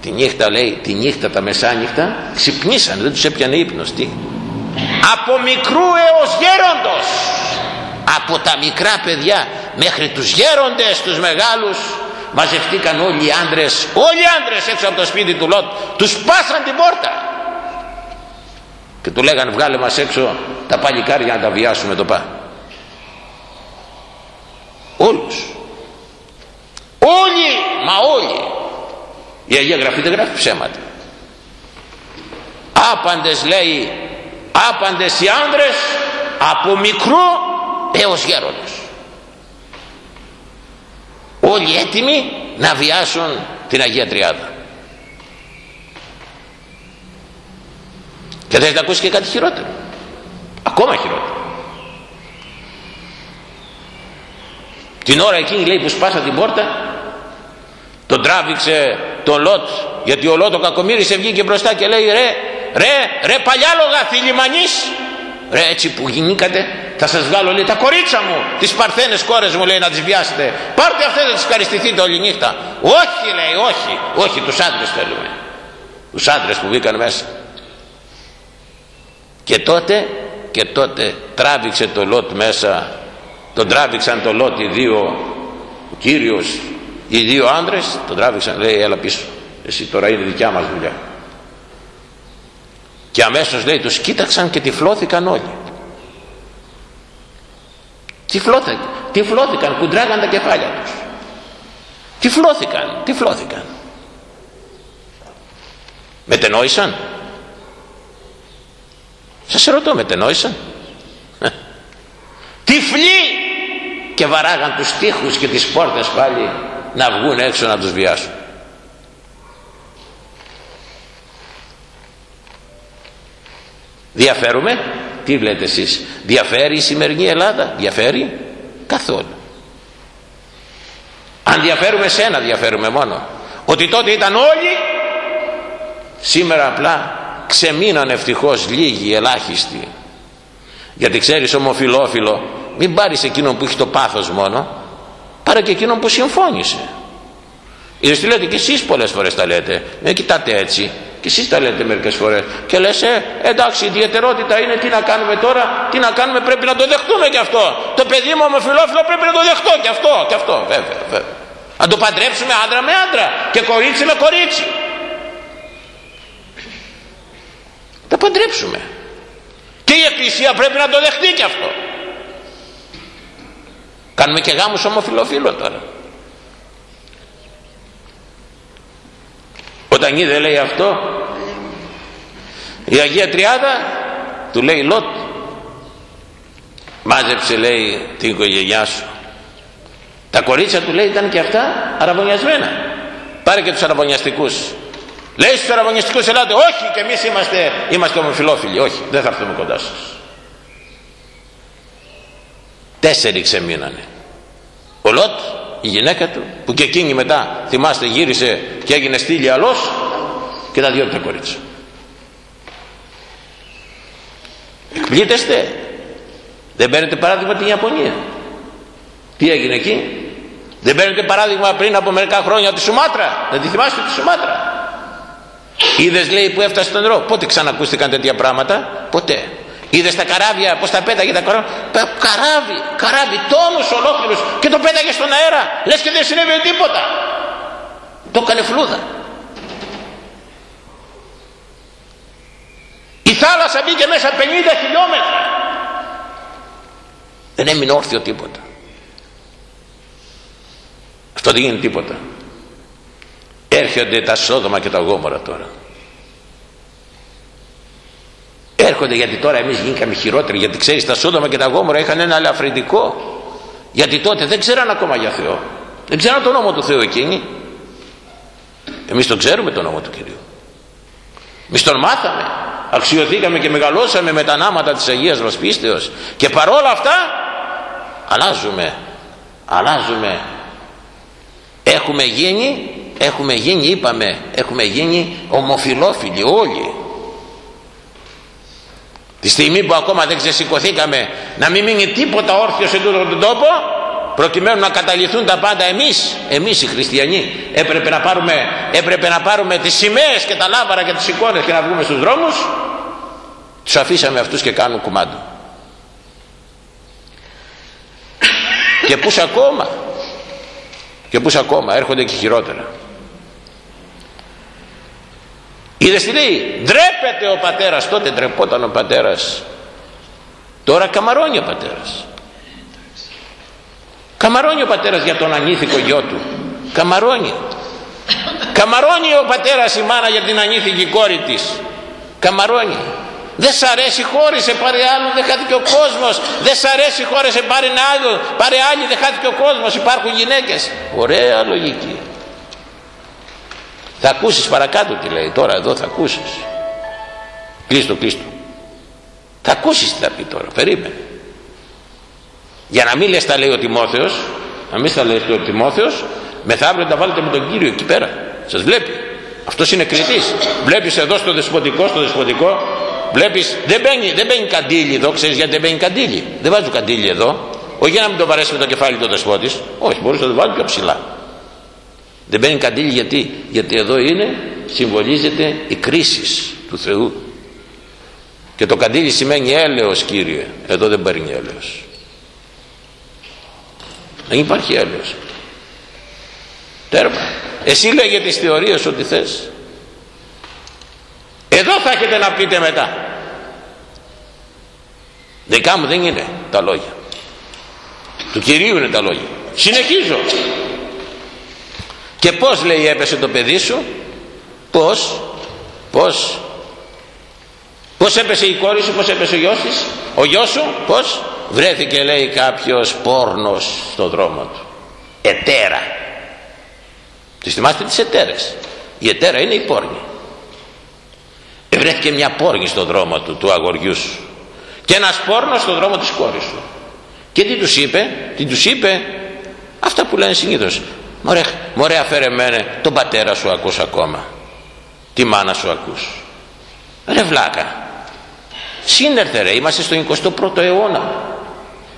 Τη νύχτα λέει τη νύχτα τα μεσάνυχτα ξυπνήσανε δεν τους έπιανε ύπνος τι; Από μικρού έως γέροντος από τα μικρά παιδιά μέχρι τους γέροντες τους μεγάλους μαζευτήκαν όλοι οι άντρες όλοι οι άντρες έξω από το σπίτι του Λότ τους πάσαν την πόρτα. Και του λέγανε βγάλε μας έξω τα παλικάρια να τα βιάσουμε το πά όλους. Όλοι μα όλοι. Η Αγία Γραφή δεν γράφει ψέματα. Άπαντες λέει άπαντες οι άντρες από μικρό έως γέροντος όλοι έτοιμοι να βιάσουν την Αγία Τριάδα. Και δεν θα ακούσει και κάτι χειρότερο. Ακόμα χειρότερο. Την ώρα εκείνη λέει που σπάσα την πόρτα τον τράβηξε το Λότ γιατί ο Λότ ο κακομύρης βγήκε μπροστά και λέει ρε ρε ρε παλιάλογα θηλυμανής ρε έτσι που γινήκατε θα σας βγάλω λέει τα κορίτσα μου τις παρθένες κόρες μου λέει να τις βιάσετε. Πάρτε αυτές να τις ευχαριστηθείτε όλη νύχτα. Όχι λέει όχι όχι τους άντρες θέλουμε. Τους άντρες που βγήκαν μέσα. Και τότε και τότε τράβηξε το Λότ μέσα. Τον τράβηξαν το Λότ οι δύο ο Κύριος οι δύο άντρες τον τράβηξαν λέει έλα πίσω. Εσύ τώρα είναι δικιά μας δουλειά και αμέσως λέει τους κοίταξαν και τυφλώθηκαν όλοι. Τυφλώθηκαν, τυφλώθηκαν κουντράγαν τα κεφάλια τους. Τυφλώθηκαν, τυφλώθηκαν. Μετενόησαν. Σας ρωτώ μετενόησαν; Τυφλοί! Και βαράγαν τους τοίχους και τις πόρτες πάλι να βγουν έξω να τους βιάσουν διαφέρουμε. Τι λέτε εσείς; Διαφέρει η σημερινή Ελλάδα; Διαφέρει καθόλου. Αν διαφέρουμε σε ένα διαφέρουμε μόνο. Ότι τότε ήταν όλοι σήμερα απλά ξεμείναν ευτυχώς λίγοι ελάχιστοι. Γιατί ξέρεις ομοφιλόφιλο μην πάρεις εκείνον που έχει το πάθος μόνο πάρε και εκείνον που συμφώνησε. Είδες τι λέτε και εσείς πολλές φορές τα λέτε. Με κοιτάτε έτσι και εσείς τα λέτε μερικές φορές. Και λες ε, εντάξει η ιδιαιτερότητα είναι τι να κάνουμε τώρα τι να κάνουμε πρέπει να το δεχτούμε και αυτό. Το παιδί μου ομοφιλόφιλο πρέπει να το δεχτώ και αυτό και αυτό βέβαια, βέβαια. να το παντρέψουμε άντρα με άντρα και κορίτσι με κορίτσι. Το παντρέψουμε. Και η εκκλησία πρέπει να το δεχτεί και αυτό. Κάνουμε και γάμους ομοφιλοφίλων τώρα όταν είδε λέει αυτό. Η Αγία Τριάδα του λέει Λότ. Μάζεψε λέει την οικογένειά σου. Τα κορίτσια του λέει ήταν και αυτά αραβωνιασμένα. Πάρε και τους αραβωνιαστικούς. Λέει στους αραβωνιαστικούς ελάτε όχι και εμείς είμαστε, είμαστε ομοφιλόφιλοι όχι δεν θα έρθουμε κοντά σας. Τέσσερι ξεμείνανε. Ο Λότ η γυναίκα του που και εκείνη μετά θυμάστε γύρισε και έγινε στήλη αλός και τα δυο τα κορίτσια. Εκπλήτεστε. Δεν παίρνετε παράδειγμα την Ιαπωνία. Τι έγινε εκεί; Δεν παίρνετε παράδειγμα πριν από μερικά χρόνια τη Σουμάτρα. Δεν τη θυμάστε τη Σουμάτρα. Είδες λέει που έφτασε το νερό πότε ξανακούστηκαν τέτοια πράγματα; Ποτέ Είδες τα καράβια πως τα πέταγε τα καράβια. Καράβι, καράβι, τόνους ολόκληρους και το πέταγε στον αέρα. Λες και δεν συνέβη τίποτα. Το έκανε φλούδα. Η θάλασσα μπήκε μέσα 50 χιλιόμετρα. Δεν έμεινε όρθιο τίποτα. Αυτό δεν γίνεται τίποτα. Έρχονται τα Σόδομα και τα Γόμορα τώρα έρχονται γιατί τώρα εμείς γίνηκαμε χειρότεροι γιατί ξέρεις τα Σόδομα και τα Γόμορα είχαν ένα ελαφρυντικό γιατί τότε δεν ξέραν ακόμα για Θεό. Δεν ξέραν τον νόμο του Θεού εκείνοι. Εμείς τον ξέρουμε τον νόμο του Κυρίου. Εμείς τον μάθαμε. Αξιοθήκαμε και μεγαλώσαμε με τα νάματα της Αγίας μας πίστεως. Και παρόλα αυτά αλλάζουμε. Αλλάζουμε. Έχουμε γίνει έχουμε γίνει είπαμε έχουμε γίνει ομοφιλόφιλοι όλοι Τη στιγμή που ακόμα δεν ξεσηκωθήκαμε να μην μείνει τίποτα όρθιος σε τούτο τον τόπο προκειμένου να καταληθούν τα πάντα εμείς, εμείς οι χριστιανοί. Έπρεπε να πάρουμε, έπρεπε να πάρουμε τις σημαίες και τα λάβαρα και τις εικόνες και να βγούμε στους δρόμους. Τους αφήσαμε αυτούς και κάνουν κουμάντο. Και πούς ακόμα. Και πούς ακόμα. Έρχονται και χειρότερα Είδες τι λέει, ντρέπεται ο πατέρας, τότε ντρεπόταν ο πατέρας. Τώρα καμαρώνει ο πατέρας. Καμαρώνει ο πατέρας για τον ανήθικο γιο του. Καμαρώνει. Καμαρώνει ο πατέρας η μάνα για την ανήθικη κόρη της. Καμαρώνει. δεν σ' αρέσει χώρισε πάρε άλλο δεν χάθηκε ο κόσμος δεν σ' αρέσει χώρισε πάρε άλλο πάρε άλλη δεν χάθηκε ο κόσμος υπάρχουν γυναίκες ωραία λογική θα ακούσεις παρακάτω τι λέει. Τώρα εδώ θα ακούσεις. Κλείστο κλείστο. Θα ακούσεις τι θα πει τώρα. Περίμενε. Για να μην λες τα λέει ο Τιμόθεος να μην τα λέει ο Τιμόθεος μεθαύριο τα βάλετε με τον Κύριο εκεί πέρα. Σας βλέπει. Αυτός είναι κριτής. Βλέπεις εδώ στο δεσποτικό στο δεσποτικό. Βλέπεις δεν μπαίνει, δεν μπαίνει καντήλι εδώ ξέρεις γιατί δεν μπαίνει καντήλι. Δεν βάζω καντήλι εδώ. Όχι για να μην το βαρέσει με το κεφάλι του δεσπότης. Όχι μπορείς να το βάλεις πιο ψηλά δεν μπαίνει καντήλι γιατί γιατί εδώ είναι συμβολίζεται η κρίσης του Θεού. Και το καντήλι σημαίνει έλεος Κύριε. Εδώ δεν παίρνει έλεος. Δεν υπάρχει έλεος. Τέρμα. Εσύ λέγε τις θεωρίες ότι θες. Εδώ θα έχετε να πείτε μετά. Δικά μου δεν είναι τα λόγια. Του Κυρίου είναι τα λόγια. Συνεχίζω και πως λέει έπεσε το παιδί σου; Πως πως πως έπεσε η κόρη σου πως έπεσε ο γιος της; Ο γιος σου πως βρέθηκε λέει κάποιος πόρνος στο δρόμο του. Ετέρα τις θυμάστε τις ετέρες η ετέρα είναι η πόρνη. Βρέθηκε μια πόρνη στο δρόμο του του αγοριού σου. Και ένας πόρνος στο δρόμο της κόρης σου. Και τι τους είπε; Τι τους είπε; Αυτά που λένε συνήθως μωρέ, μωρέ αφαίρε τον πατέρα σου ακούς ακόμα τη μάνα σου ακούς ρε βλάκα σύνερθε ρε είμαστε στο 21ο αιώνα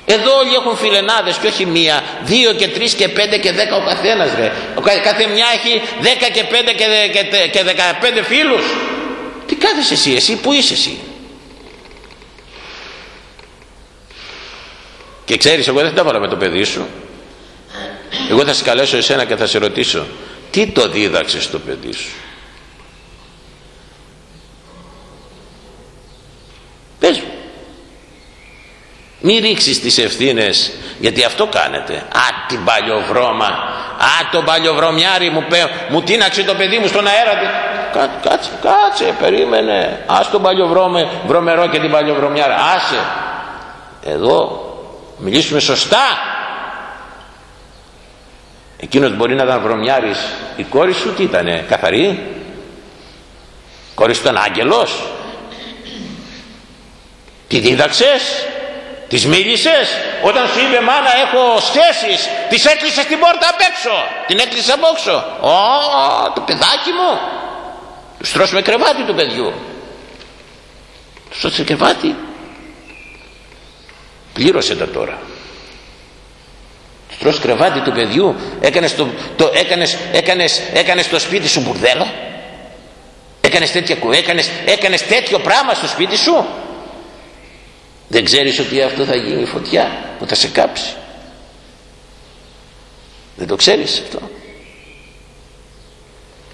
εδώ όλοι έχουν φιλενάδες και όχι μία, δύο και τρεις και πέντε και δέκα ο καθένας ρε. Κάθε μια έχει δέκα και πέντε και δεκαπέντε φίλους. Τι κάθεσαι εσύ, εσύ που είσαι εσύ; Και ξέρεις εγώ δεν θα τα βάλω με το παιδί σου. Εγώ θα σε καλέσω εσένα και θα σε ρωτήσω τι το δίδαξες στο παιδί σου; Πες μου. Μη ρίξεις τις ευθύνες γιατί αυτό κάνετε. Α την παλιοβρώμα. Α τον παλιοβρωμιάρι μου, μου τίναξε το παιδί μου στον αέρα. Κά, κάτσε, κάτσε, περίμενε. Ας τον παλιοβρώμε, βρωμερό και την παλιοβρωμιάρα. Άσε. Εδώ μιλήσουμε σωστά. Εκείνος μπορεί να ήταν βρωμιάρης. Η κόρη σου τι ήτανε, καθαρή; Η κόρης σου ήταν άγγελος; Τι δίδαξες; Της μίλησες; Όταν σου είπε μάνα έχω σχέσεις της έκλεισες την πόρτα απ' έξω την έκλεισε απ' έξω Ω, το παιδάκι μου τους στρώσουμε κρεβάτι του παιδιού τους στρώσουμε κρεβάτι πλήρωσε τα τώρα του στρώσουμε κρεβάτι του παιδιού έκανες το, το, έκανες, έκανες, έκανες το σπίτι σου μπουρδέλο έκανες, τέτοια, έκανες, έκανες τέτοιο πράγμα στο σπίτι σου. Δεν ξέρεις ότι αυτό θα γίνει φωτιά που θα σε κάψει. Δεν το ξέρεις αυτό.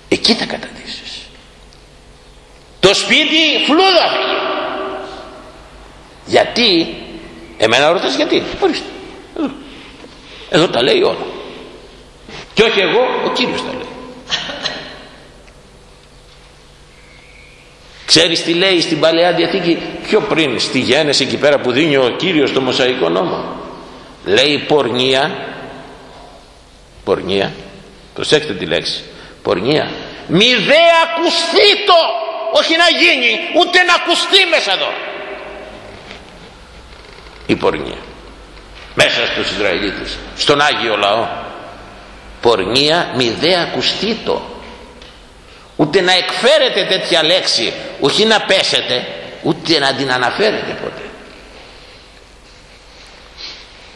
Εκεί θα καταντήσεις το σπίτι φλούδα γιατί; Εμένα ρωτάς γιατί. Ορίστε εδώ. εδώ τα λέει όλα και όχι εγώ ο Κύριος τα λέει Ξέρεις τι λέει στην Παλαιά Διαθήκη πιο πριν στη Γένεση εκεί πέρα που δίνει ο Κύριος το Μωσαϊκό νόμο. Λέει πορνεία, πορνεία, προσέξτε τη λέξη, πορνεία, μη δε ακουστεί το, όχι να γίνει, ούτε να ακουστεί μέσα εδώ. Η πορνεία. Μέσα στους Ισραηλίτες, στον Άγιο Λαό. Πορνεία μη δε ακουστεί το ούτε να εκφέρετε τέτοια λέξη όχι να πέσετε ούτε να την αναφέρετε ποτέ.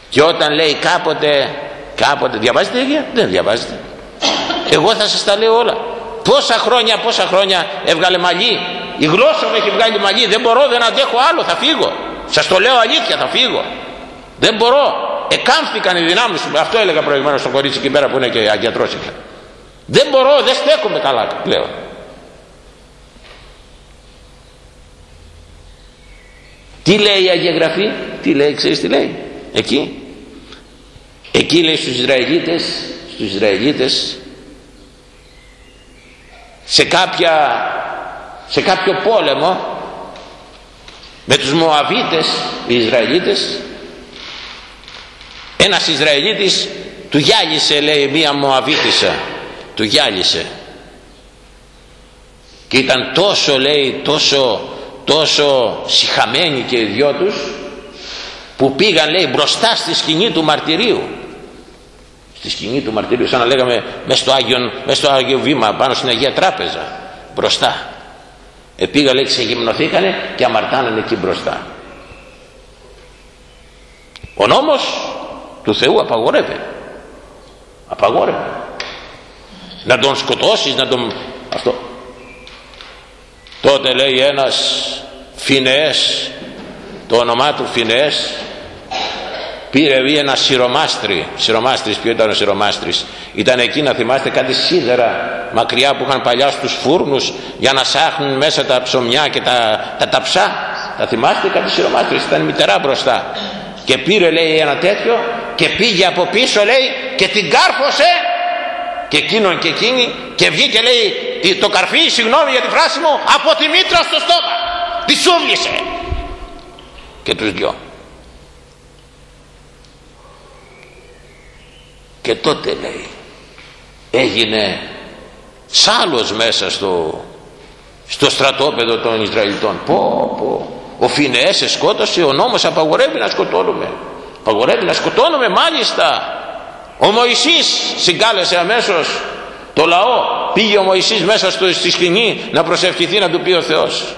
Και όταν λέει κάποτε κάποτε διαβάζετε Αγία; Δεν διαβάζετε. Εγώ θα σας τα λέω όλα. Πόσα χρόνια πόσα χρόνια έβγαλε μαλλί. Η γλώσσα μου έχει βγάλει μαλλί. Δεν μπορώ δεν αντέχω άλλο. Θα φύγω. Σας το λέω αλήθεια θα φύγω δεν μπορώ εκάμφθηκαν οι δυνάμεις μου αυτό έλεγα προηγουμένως στο κορίτσι εκεί πέρα που είναι και αγιατρός δεν μπορώ, δεν στέκομαι καλά πλέον. Τι λέει η Αγία Γραφή, τι λέει, ξέρεις τι λέει, εκεί. Εκεί λέει στους Ισραηλίτες, στους Ισραηλίτες, σε κάποια, σε κάποιο πόλεμο, με τους Μωαβίτες οι Ισραηλίτες ένας Ισραηλίτης του γυάλισε λέει μία Μωαβίτισσα. Του γυάλισε. Και ήταν τόσο λέει τόσο τόσο συχαμένοι και οι δυο τους που πήγαν λέει μπροστά στη σκηνή του μαρτυρίου. Στη σκηνή του μαρτυρίου σαν να λέγαμε μέσα στο Άγιο, μέσα στο Άγιο Βήμα πάνω στην Αγία Τράπεζα. Μπροστά. Επήγα λέει ξεγυμνοθήκανε και αμαρτάνανε εκεί μπροστά. Ο νόμος του Θεού απαγορεύει απαγόρευε να τον σκοτώσεις να τον αυτό. Τότε λέει ένας Φινεές το όνομά του Φινεές πήρε βγει ένα σιρομάστρι. Σιρομάστρης ποιο ήταν ο σιρομάστρης ήταν εκεί να θυμάστε κάτι σίδερα μακριά που είχαν παλιά στους φούρνους για να σάχνουν μέσα τα ψωμιά και τα, τα ταψά. Τα θυμάστε κάτι σιρομάστρης ήταν μητερά μπροστά. Και πήρε λέει ένα τέτοιο και πήγε από πίσω λέει και την κάρφωσε και εκείνον και εκείνη και βγήκε λέει το καρφί συγγνώμη για τη φράση μου από τη μήτρα στο στόμα. Τη σούβλησε και τους δυο. Και τότε λέει έγινε σάλος μέσα στο, στο στρατόπεδο των Ισραηλιτών. Πω πω ο Φινεές σκότωσε ο νόμος απαγορεύει να σκοτώνουμε απαγορεύει να σκοτώνουμε μάλιστα. Ο Μωυσής συγκάλεσε αμέσως το λαό. Πήγε ο Μωυσής μέσα στο, στη σκηνή να προσευχηθεί να του πει ο Θεός.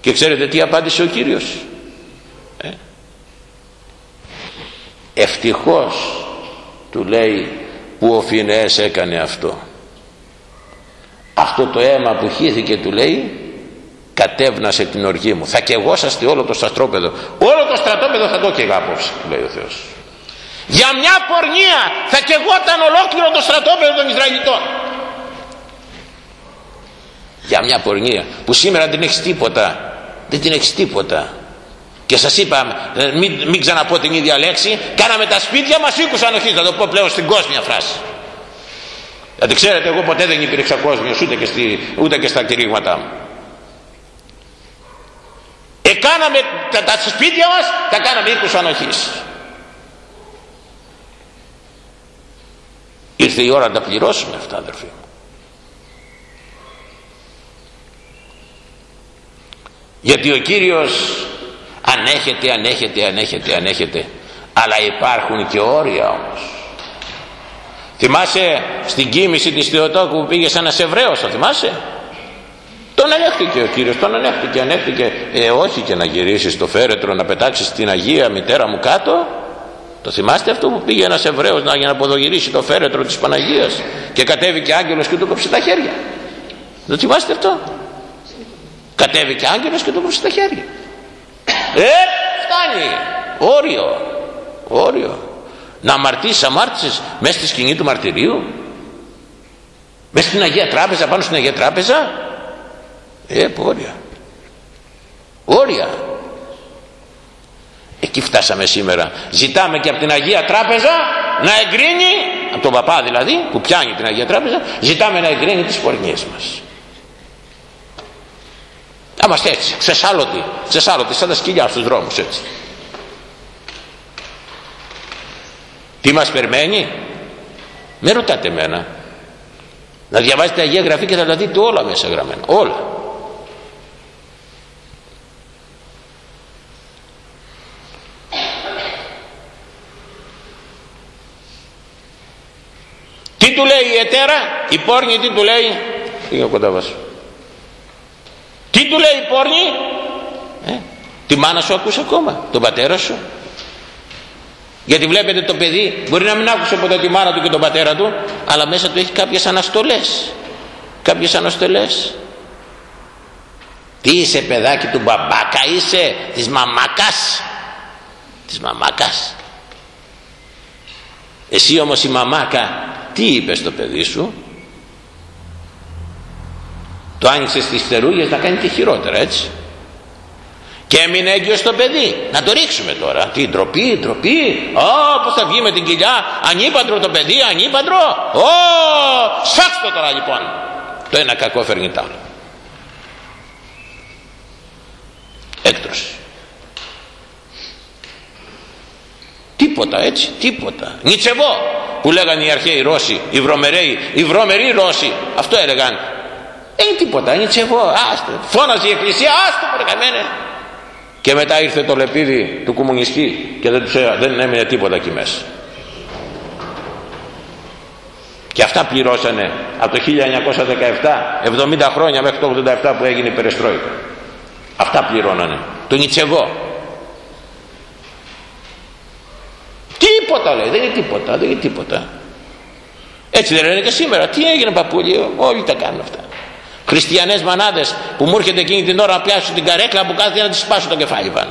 Και ξέρετε τι απάντησε ο Κύριος; Ε; ευτυχώς του λέει που ο Φινεές έκανε αυτό. Αυτό το αίμα που χύθηκε του λέει κατέβνασε την οργή μου. Θα κεγόσαστε όλο το στρατόπεδο. Όλο το στρατόπεδο θα το κεγά απόψε λέει ο Θεός. Για μια πορνεία θα κεγόταν ολόκληρο το στρατόπεδο των Ισραηλιτών. Για μια πορνεία που σήμερα δεν έχεις τίποτα δεν την έχεις τίποτα. Και σας είπα ε, μην, μην ξαναπώ την ίδια λέξη κάναμε τα σπίτια μας οίκους ανοχής θα το πω πλέον στην κόσμια φράση. Γιατί ξέρετε εγώ ποτέ δεν υπήρξα κόσμιος ούτε και, στη, ούτε και στα κηρύγματά μου εκάναμε τα, τα σπίτια μας τα κάναμε οίκους ανοχής. Ήρθε η ώρα να τα πληρώσουμε αυτά αδερφοί μου. Γιατί ο Κύριος ανέχεται, ανέχεται, ανέχεται, ανέχεται αλλά υπάρχουν και όρια όμως. Θυμάσαι στην κίνηση της Θεοτόκου που πήγε σαν ένας Εβραίος το θυμάσαι; Τον ανέχτηκε ο Κύριος τον ανέχτηκε ανέχτηκε. Ε όχι και να γυρίσεις το φέρετρο να πετάξεις την Αγία μητέρα μου κάτω. Το θυμάστε αυτό που πήγε ένας Εβραίος να, για να αποδογυρίσει το φέρετρο της Παναγίας και κατέβηκε άγγελος και του κόψε τα χέρια. Το θυμάστε αυτό; Κατέβηκε άγγελος και του κόψε τα χέρια. Ε φτάνει. Όριο. Όριο. Να αμαρτήσεις αμάρτησες μέσα στη σκηνή του μαρτυρίου. Μέσα στην Αγία Τράπεζα πάνω στην Αγία Τράπεζα ε όρια όρια εκεί φτάσαμε σήμερα ζητάμε και από την Αγία Τράπεζα να εγκρίνει από τον παπά δηλαδή που πιάνει την Αγία Τράπεζα ζητάμε να εγκρίνει τις πορνίες μας να είμαστε έτσι, ξεσάλωτοι, ξεσάλωτοι σαν τα σκυλιά στους δρόμους έτσι. Τι μας περιμένει, με ρωτάτε εμένα. Να διαβάζετε Αγία Γραφή και θα τα δείτε όλα μέσα γραμμένα, όλα. Του λέει η ετέρα, η πόρνη τι του λέει, πήγα κοντά βάσου. Τι του λέει η πόρνη, ε, τη μάνα σου ακούς ακόμα, τον πατέρα σου. Γιατί βλέπετε το παιδί μπορεί να μην άκουσε ποτέ τη μάνα του και τον πατέρα του, αλλά μέσα του έχει κάποιες αναστολές. Κάποιες αναστολές. Τι είσαι παιδάκι του μπαμπάκα είσαι, της μαμάκας. Της μαμάκας. Εσύ όμως η μαμάκα τι είπες στο παιδί σου; Το άνοιξες στις φτερούγες να κάνει και χειρότερα έτσι και έμεινε έγκυος στο παιδί να το ρίξουμε τώρα τι ντροπή, ντροπή Ω, πως θα βγει με την κοιλιά ανήπαντρο το παιδί, ανήπαντρο Ω, σφάξτε τώρα λοιπόν το ένα κακό φέρνει τ' άλλο έκτρωση τίποτα έτσι τίποτα. Νιτσεβό που λέγανε οι αρχαίοι Ρώσοι οι βρωμεραίοι οι βρωμεροί Ρώσοι. Αυτό έλεγαν. Δεν είναι τίποτα νιτσεβό άστο φώναζε η εκκλησία άστο παρακαμένε και μετά ήρθε το λεπίδι του κομμουνιστή και δεν, τους, δεν έμεινε τίποτα εκεί μέσα. Και αυτά πληρώσανε από το 1917 70 χρόνια μέχρι το 87 που έγινε η Περιστρόικα αυτά πληρώνανε. Το Νιτσεβό τίποτα λέει. Δεν είναι τίποτα δεν είναι τίποτα. Έτσι δεν λένε και σήμερα. Τι έγινε παππούλιο όλοι τα κάνουν αυτά. Χριστιανές μανάδες που μου έρχεται εκείνη την ώρα να πιάσουν την καρέκλα που κάθεται να τη σπάσουν το κεφάλι πάνω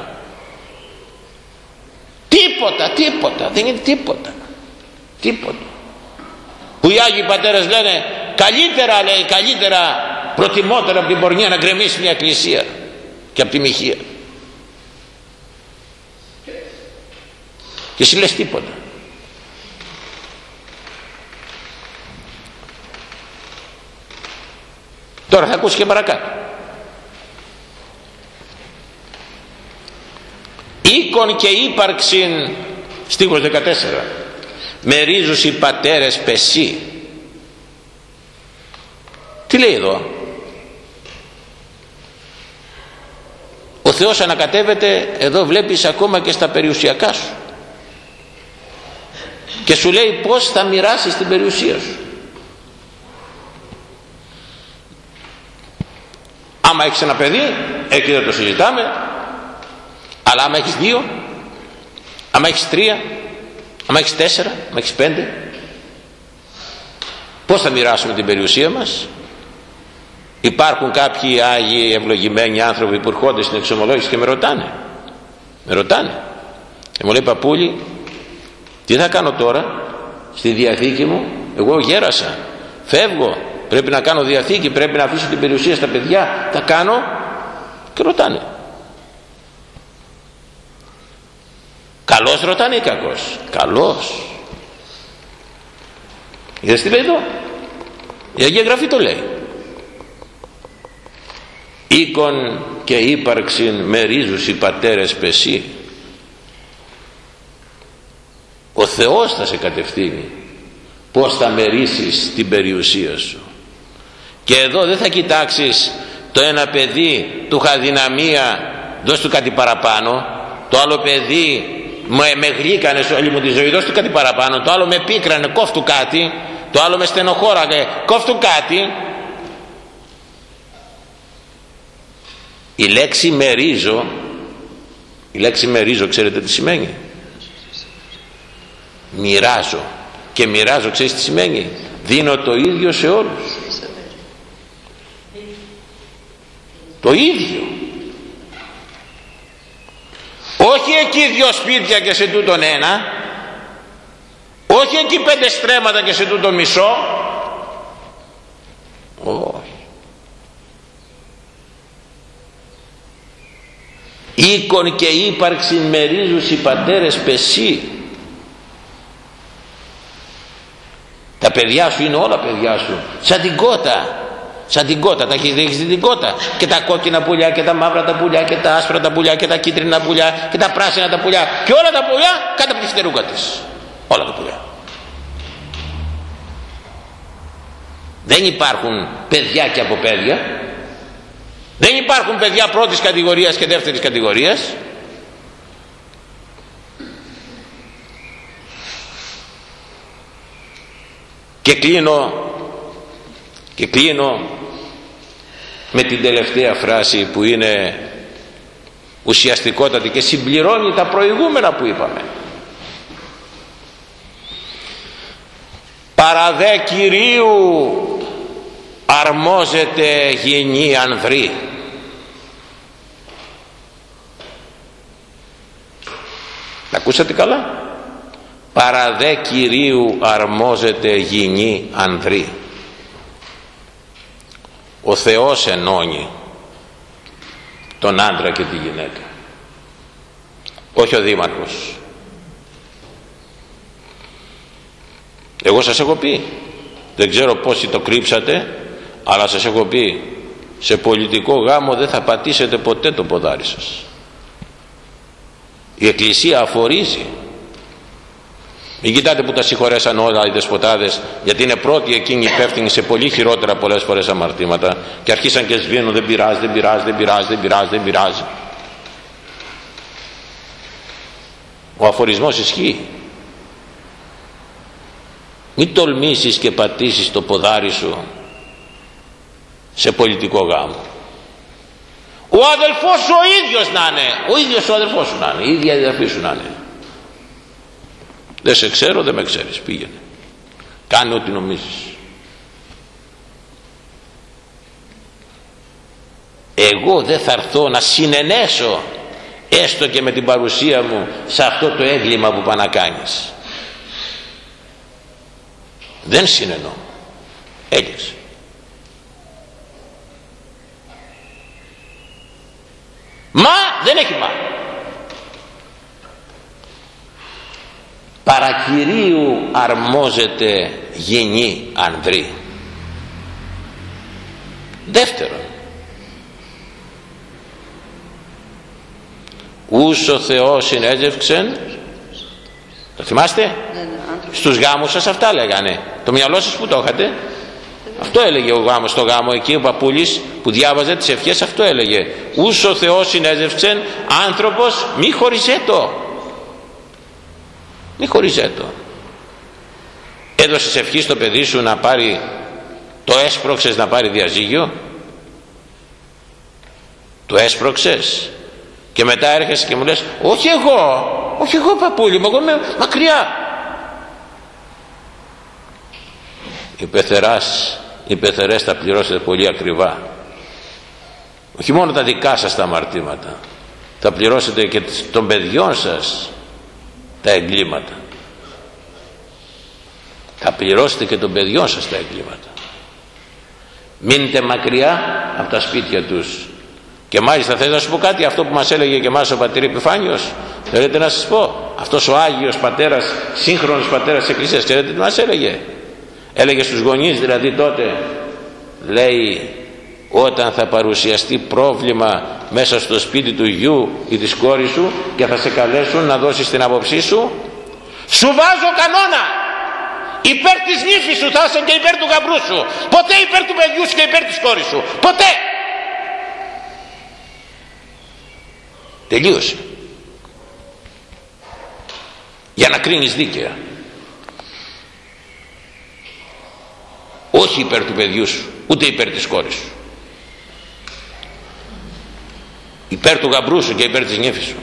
τίποτα τίποτα. Δεν είναι τίποτα. Τίποτα. Που οι Άγιοι Πατέρες λένε καλύτερα λέει καλύτερα προτιμότερα από την πορνεία να γκρεμίσει μια εκκλησία και από τη μοιχεία και εσύ λες τίποτα. Τώρα θα ακούσεις και παρακάτω. Οίκον και ύπαρξην στίχος 14 μερίζους οι πατέρες πεσί τι λέει εδώ; Ο Θεός ανακατεύεται εδώ βλέπεις ακόμα και στα περιουσιακά σου και σου λέει πως θα μοιράσεις την περιουσία σου. Άμα έχεις ένα παιδί εκεί δεν το συζητάμε. Αλλά άμα έχεις δύο άμα έχεις τρία άμα έχεις τέσσερα, άμα έχεις πέντε πως θα μοιράσουμε την περιουσία μας; Υπάρχουν κάποιοι Άγιοι ευλογημένοι άνθρωποι που ερχόνται στην εξομολόγηση και με ρωτάνε. Με ρωτάνε. Και μου λέει παππούλη τι θα κάνω τώρα; Στη διαθήκη μου; Εγώ γέρασα. Φεύγω. Πρέπει να κάνω διαθήκη πρέπει να αφήσω την περιουσία στα παιδιά. Τα κάνω. Και ρωτάνε. Καλός ρωτάνε ή κακός; Καλός. Είδες τι λέει εδώ η Αγία Γραφή το λέει. Οίκον και ύπαρξην μερίζους οι πατέρες πεσί ο Θεός θα σε κατευθύνει πως θα μερίσεις την περιουσία σου. Και εδώ δεν θα κοιτάξεις το ένα παιδί του χαδυναμία δώσ' του κάτι παραπάνω. Το άλλο παιδί με, με γλύκανε όλη μου τη ζωή δώσ' του κάτι παραπάνω. Το άλλο με πίκρανε κόφτου κάτι. Το άλλο με στενοχώραγε κόφτου κάτι. Η λέξη μερίζω η λέξη μερίζω ξέρετε τι σημαίνει; Μοιράζω. Και μοιράζω ξέρεις τι σημαίνει; Δίνω το ίδιο σε όλους. Το ίδιο. Όχι εκεί δυο σπίτια και σε τούτον ένα. Όχι εκεί πέντε στρέμματα και σε τούτον μισό. Όχι. Οίκον και ύπαρξη μερίζους οι πατέρες πεσί τα παιδιά σου είναι όλα παιδιά σου. Σαν την κότα. Σαν την κότα, τα έχεις δει την κότα. Και τα κόκκινα πουλιά και τα μαύρα τα πουλιά και τα άσπρα τα πουλιά και τα κίτρινα πουλιά και τα πράσινα τα πουλιά. Και όλα τα πουλιά κάτω από τη φτερούκα της. Όλα τα πουλιά. Δεν υπάρχουν παιδιά και από παιδιά δεν υπάρχουν παιδιά πρώτης κατηγορίας και δεύτερης κατηγορίας και κλείνω και κλείνω με την τελευταία φράση που είναι ουσιαστικότατη και συμπληρώνει τα προηγούμενα που είπαμε. Παραδέ Κυρίου αρμόζεται γυνή ανδρή ακούσατε καλά; Παραδέ Κυρίου αρμόζεται γυνή ανδρή. Ο Θεός ενώνει τον άντρα και τη γυναίκα. Όχι ο Δήμαρχος. Εγώ σας έχω πει. Δεν ξέρω πόσοι το κρύψατε αλλά σας έχω πει. Σε πολιτικό γάμο δεν θα πατήσετε ποτέ το ποδάρι σας. Η Εκκλησία αφορίζει μην κοιτάτε που τα συγχωρέσαν όλα οι δεσποτάδες γιατί είναι πρώτοι εκείνοι υπεύθυνοι σε πολύ χειρότερα πολλές φορές αμαρτήματα και αρχίσαν και σβήνουν δεν πειράζει, δεν πειράζει, δεν πειράζει, δεν πειράζει, δεν πειράζει. Ο αφορισμός ισχύει. Μην τολμήσεις και πατήσεις το ποδάρι σου σε πολιτικό γάμο. Ο αδελφός σου ο ίδιος να είναι, ο ίδιος ο αδελφός σου να είναι, η ίδια η αδελφή σου να είναι. Δεν σε ξέρω, δεν με ξέρεις, πήγαινε. Κάνε ό,τι νομίζεις. Εγώ δεν θα έρθω να συνενέσω έστω και με την παρουσία μου σε αυτό το έγκλημα που πάνε να κάνεις. Δεν συνενώ. Έλειξε. Μα δεν έχει μα. Παρακυρίου αρμόζεται γενή ανδρή. Δεύτερον, ούς ο Θεός συνέζευξεν το θυμάστε; Ναι, ναι, στους γάμους σας αυτά λέγανε. Το μυαλό σας που το είχατε αυτό έλεγε ο γάμος στο γάμο εκεί ο παππούλης που διάβαζε τις ευχές αυτό έλεγε. Ούς ο Θεός συνέζευξεν άνθρωπος μη χωριζέτο μη χωριζέτο έδωσες ευχή στο παιδί σου να πάρει το έσπρωξες να πάρει διαζύγιο; Το έσπρωξες; Και μετά έρχεσαι και μου λες όχι εγώ όχι εγώ παππούλη μου εγώ είμαι μακριά οι πεθεράς οι πεθερές θα πληρώσετε πολύ ακριβά. Όχι μόνο τα δικά σας τα αμαρτήματα θα πληρώσετε και των παιδιών σας τα εγκλήματα. Θα πληρώσετε και των παιδιών σας τα εγκλήματα. Μείνετε μακριά από τα σπίτια τους. Και μάλιστα θέλω να σου πω κάτι αυτό που μας έλεγε και εμάς ο πατήρ Επιφάνιος. Θέλετε να σας πω αυτός ο Άγιος Πατέρας σύγχρονος Πατέρας της Εκκλησίας ξέρετε τι μας έλεγε; Έλεγε στους γονείς δηλαδή τότε λέει όταν θα παρουσιαστεί πρόβλημα μέσα στο σπίτι του γιου ή της κόρης σου και θα σε καλέσουν να δώσεις την άποψή σου σου βάζω κανόνα! Υπέρ της νύφης σου θα είσαι και υπέρ του γαμπρού σου. Ποτέ υπέρ του παιδιού σου και υπέρ της κόρης σου. Ποτέ! Τελείωσε. Για να κρίνεις δίκαια. Όχι υπέρ του παιδιού σου ούτε υπέρ της κόρης σου υπέρ του γαμπρού σου και υπέρ της νύφης σου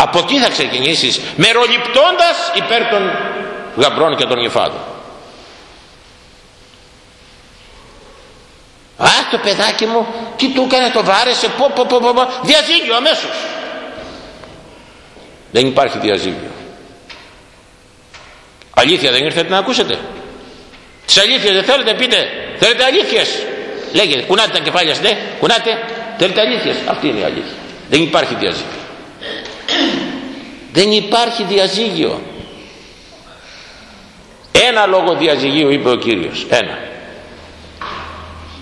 από εκεί θα ξεκινήσεις μεροληπτώντας υπέρ των γαμπρών και των νυφάδων Α, το παιδάκι μου, τι του έκανε, το βάρεσε, πω, πω, πω, πω, πω. διαζύγιο αμέσως. Δεν υπάρχει διαζύγιο. Αλήθεια δεν ήρθατε να ακούσετε; Τις αλήθειες δεν θέλετε, πείτε. Θέλετε αλήθειες. Λέγεται, κουνάτε τα κεφάλια σας, ναι, κουνάτε. Θέλετε αλήθειες. Αυτή είναι η αλήθεια. Δεν υπάρχει διαζύγιο. Δεν υπάρχει διαζύγιο. Ένα λόγο διαζυγίου είπε ο Κύριος. Ένα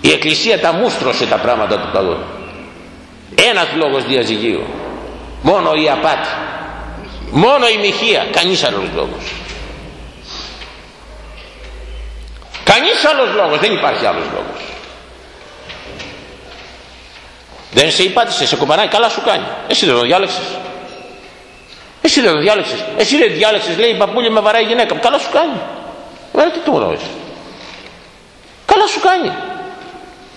η Εκκλησία τα μούστρωσε τα πράγματα του καλού ένας λόγος διαζυγίου μόνο η απάτη μόνο η μοιχεία κανείς άλλος λόγος κανείς άλλος λόγος δεν υπάρχει άλλος λόγος δεν σε υπάτησε, σε κοπανάει, καλά σου κάνει. Εσύ δεν το διάλεξες. Εσύ δεν το διάλεξες. Εσύ δεν διάλεξες, λέει η παππούλη με βαράει γυναίκα. Καλά σου κάνει. Βέβαια τι το Καλά σου κάνει.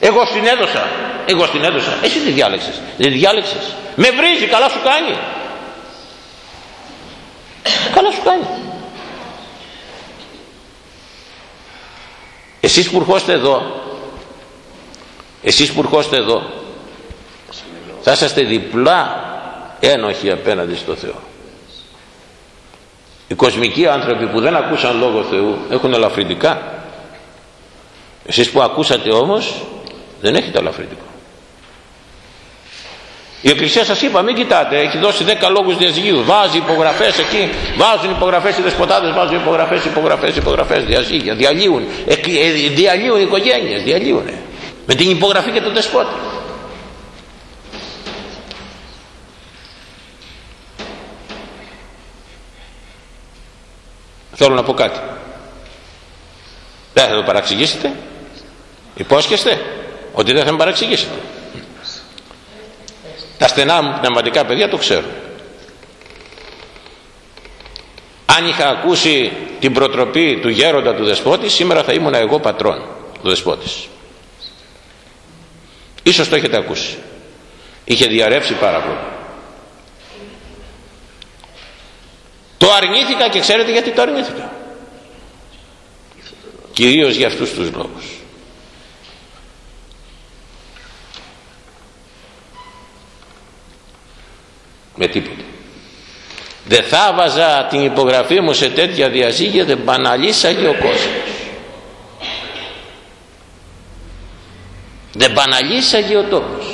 Εγώ στην έδωσα. Εγώ στην έδωσα. Εσύ τη διάλεξες. Δεν διάλεξες. Με βρίζει. Καλά σου κάνει. Καλά σου κάνει. Εσείς που ερχόστε εδώ, εσείς που ερχόστε εδώ, θα είσαστε διπλά ένοχοι απέναντι στο Θεό. Οι κοσμικοί άνθρωποι που δεν ακούσαν λόγο Θεού έχουν ελαφρυντικά. Εσείς που ακούσατε όμως δεν έχετε ελαφρυντικό. Η Εκκλησία σας είπα μην κοιτάτε, έχει δώσει 10 λόγους διαζυγίου, βάζει υπογραφές εκεί, βάζουν υπογραφές οι δεσποτάδες, βάζουν υπογραφές, υπογραφές, υπογραφές, διαζύγια, διαλύουν, ε, διαλύουν οικογένειες, διαλύουν. με την υπογραφή και το δεσπότη θέλω να πω κάτι. Δεν θα το παραξηγήσετε. Υπόσχεστε ότι δεν θα με παραξηγήσετε. Τα στενά μου πνευματικά παιδιά το ξέρω αν είχα ακούσει την προτροπή του γέροντα του δεσπότη σήμερα θα ήμουν εγώ πατρόν του δεσπότης. Ίσως το έχετε ακούσει. Είχε διαρρεύσει πάρα πολύ το αρνήθηκα και ξέρετε γιατί το αρνήθηκα. Κυρίως για αυτούς τους λόγους. Με τίποτα δεν θα βάζα την υπογραφή μου σε τέτοια διαζύγια δεν παναλύσαγε ο κόσμος. Δεν παναλύσαγε ο τόπος.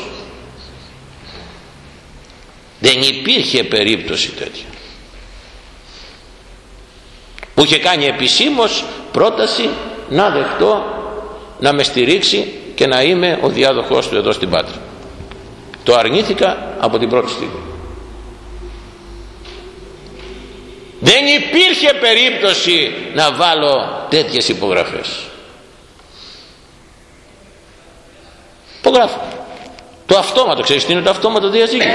Δεν υπήρχε περίπτωση τέτοια που είχε κάνει επισήμως πρόταση να δεχτώ να με στηρίξει και να είμαι ο διάδοχός του εδώ στην Πάτρα. Το αρνήθηκα από την πρώτη στιγμή. Δεν υπήρχε περίπτωση να βάλω τέτοιες υπογραφές. Υπογράφω. Το αυτόματο ξέρεις τι είναι το αυτόματο διαζύγιο.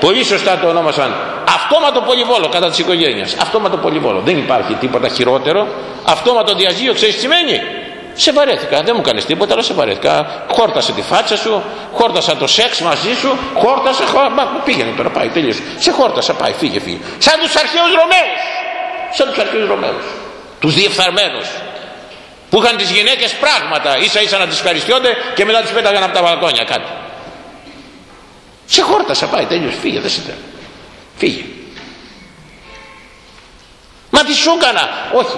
Πολύ σωστά το ονόμασαν αυτόματο πολυβόλο κατά της οικογένειας αυτόματο πολυβόλο δεν υπάρχει τίποτα χειρότερο αυτόματο διαζύγιο ξέρεις τι σημαίνει; Σε βαρέθηκα, δεν μου κάνεις τίποτα, αλλά σε βαρέθηκα. Χόρτασε τη φάτσα σου, χόρτασα το σεξ μαζί σου, χόρτασε, χόρτασα. Πήγαινε τώρα, πάει, τέλειωσε. Σε χόρτασα, πάει, φύγε, φύγε. Σαν τους αρχαίους Ρωμαίους. Σαν τους αρχαίους Ρωμαίους. Τους διεφθαρμένους. Που είχαν τις γυναίκες πράγματα, ίσα ίσα να τις ευχαριστιόνται και μετά τις πέταγαν από τα βαλκόνια κάτω. Σε χόρτασα, πάει, τέλειωσε, φύγε, δεν σε θέλω. Φύγε. Μα τι σου έκανα, όχι,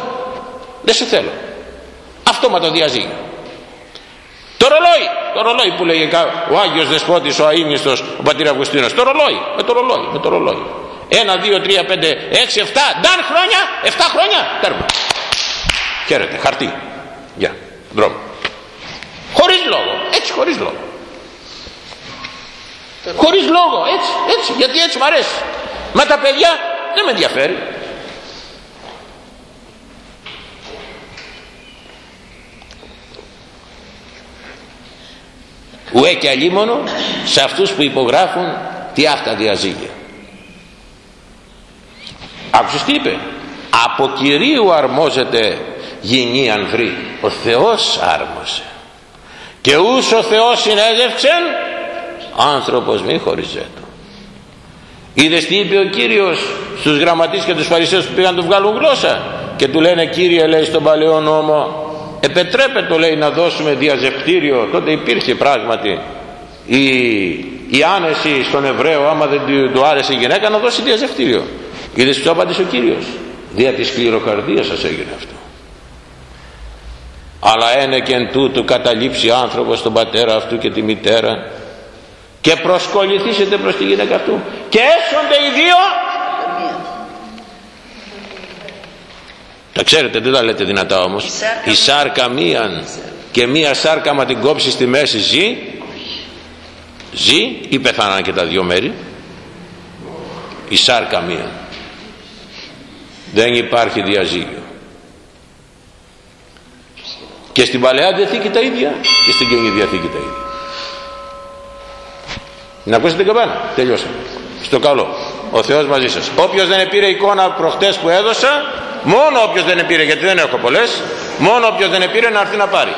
δεν σε θέλω. Αυτόματο διαζύγιο. Το ρολόι. Το ρολόι που λέγει ο Άγιος Δεσπότης ο Αΐμνηστος ο πατήρ Αυγουστίνος. Το ρολόι. Με το ρολόι. Με το ρολόι. Ένα, δύο, τρία, πέντε, έξι, εφτά. Νταν χρόνια, εφτά χρόνια. Τέρμα. Χαίρετε, χαρτί. Γεια, δρόμο. Χωρίς λόγο, έτσι χωρίς λόγο. Χωρίς λόγο, έτσι, έτσι, γιατί έτσι μ' αρέσει μα τα παιδιά δεν με ενδιαφέρει. Ουέ και αλίμονο σε αυτούς που υπογράφουν τι αυτά διαζύγια. Άκουσες τι είπε; Από Κυρίου αρμόζεται γυνή αν βρει. Ο Θεός άρμοσε και ούς ο Θεός συνέδευξεν άνθρωπος μη χωριζέτο είδες τι είπε ο Κύριος στους γραμματείς και τους φαρισαίους που πήγαν να του βγάλουν γλώσσα; Και του λένε Κύριε λέει στον παλαιό νόμο επετρέπεται λέει να δώσουμε διαζευτήριο τότε υπήρχε πράγματι η, η άνεση στον Εβραίο άμα δεν του άρεσε η γυναίκα να δώσει διαζευτήριο. Είδες του απάντησε ο Κύριος; Δια της σκληροκαρδίας σας έγινε αυτό αλλά ένε και εν τούτου καταλήψει άνθρωπος τον πατέρα αυτού και τη μητέρα και προσκοληθήσετε προς τη γυναίκα αυτού. Και έσονται οι δύο. Τα ξέρετε δεν τα λέτε δυνατά όμως. Η σάρκα, η σάρκα μίαν. Και μία σάρκα μα την κόψεις στη μέση ζει. Ζει ή πεθάναν και τα δυο μέρη. Η σάρκα μία δεν υπάρχει διαζύγιο. Και στην Παλαιά Διαθήκη τα ίδια. Και στην Καινή Διαθήκη τα ίδια να ακούσετε την καμπάνα. Τελειώσαμε στο καλό ο Θεός μαζί σας. Όποιος δεν πήρε εικόνα προχτές που έδωσα μόνο όποιος δεν πήρε γιατί δεν έχω πολλές μόνο όποιος δεν πήρε να έρθει να πάρει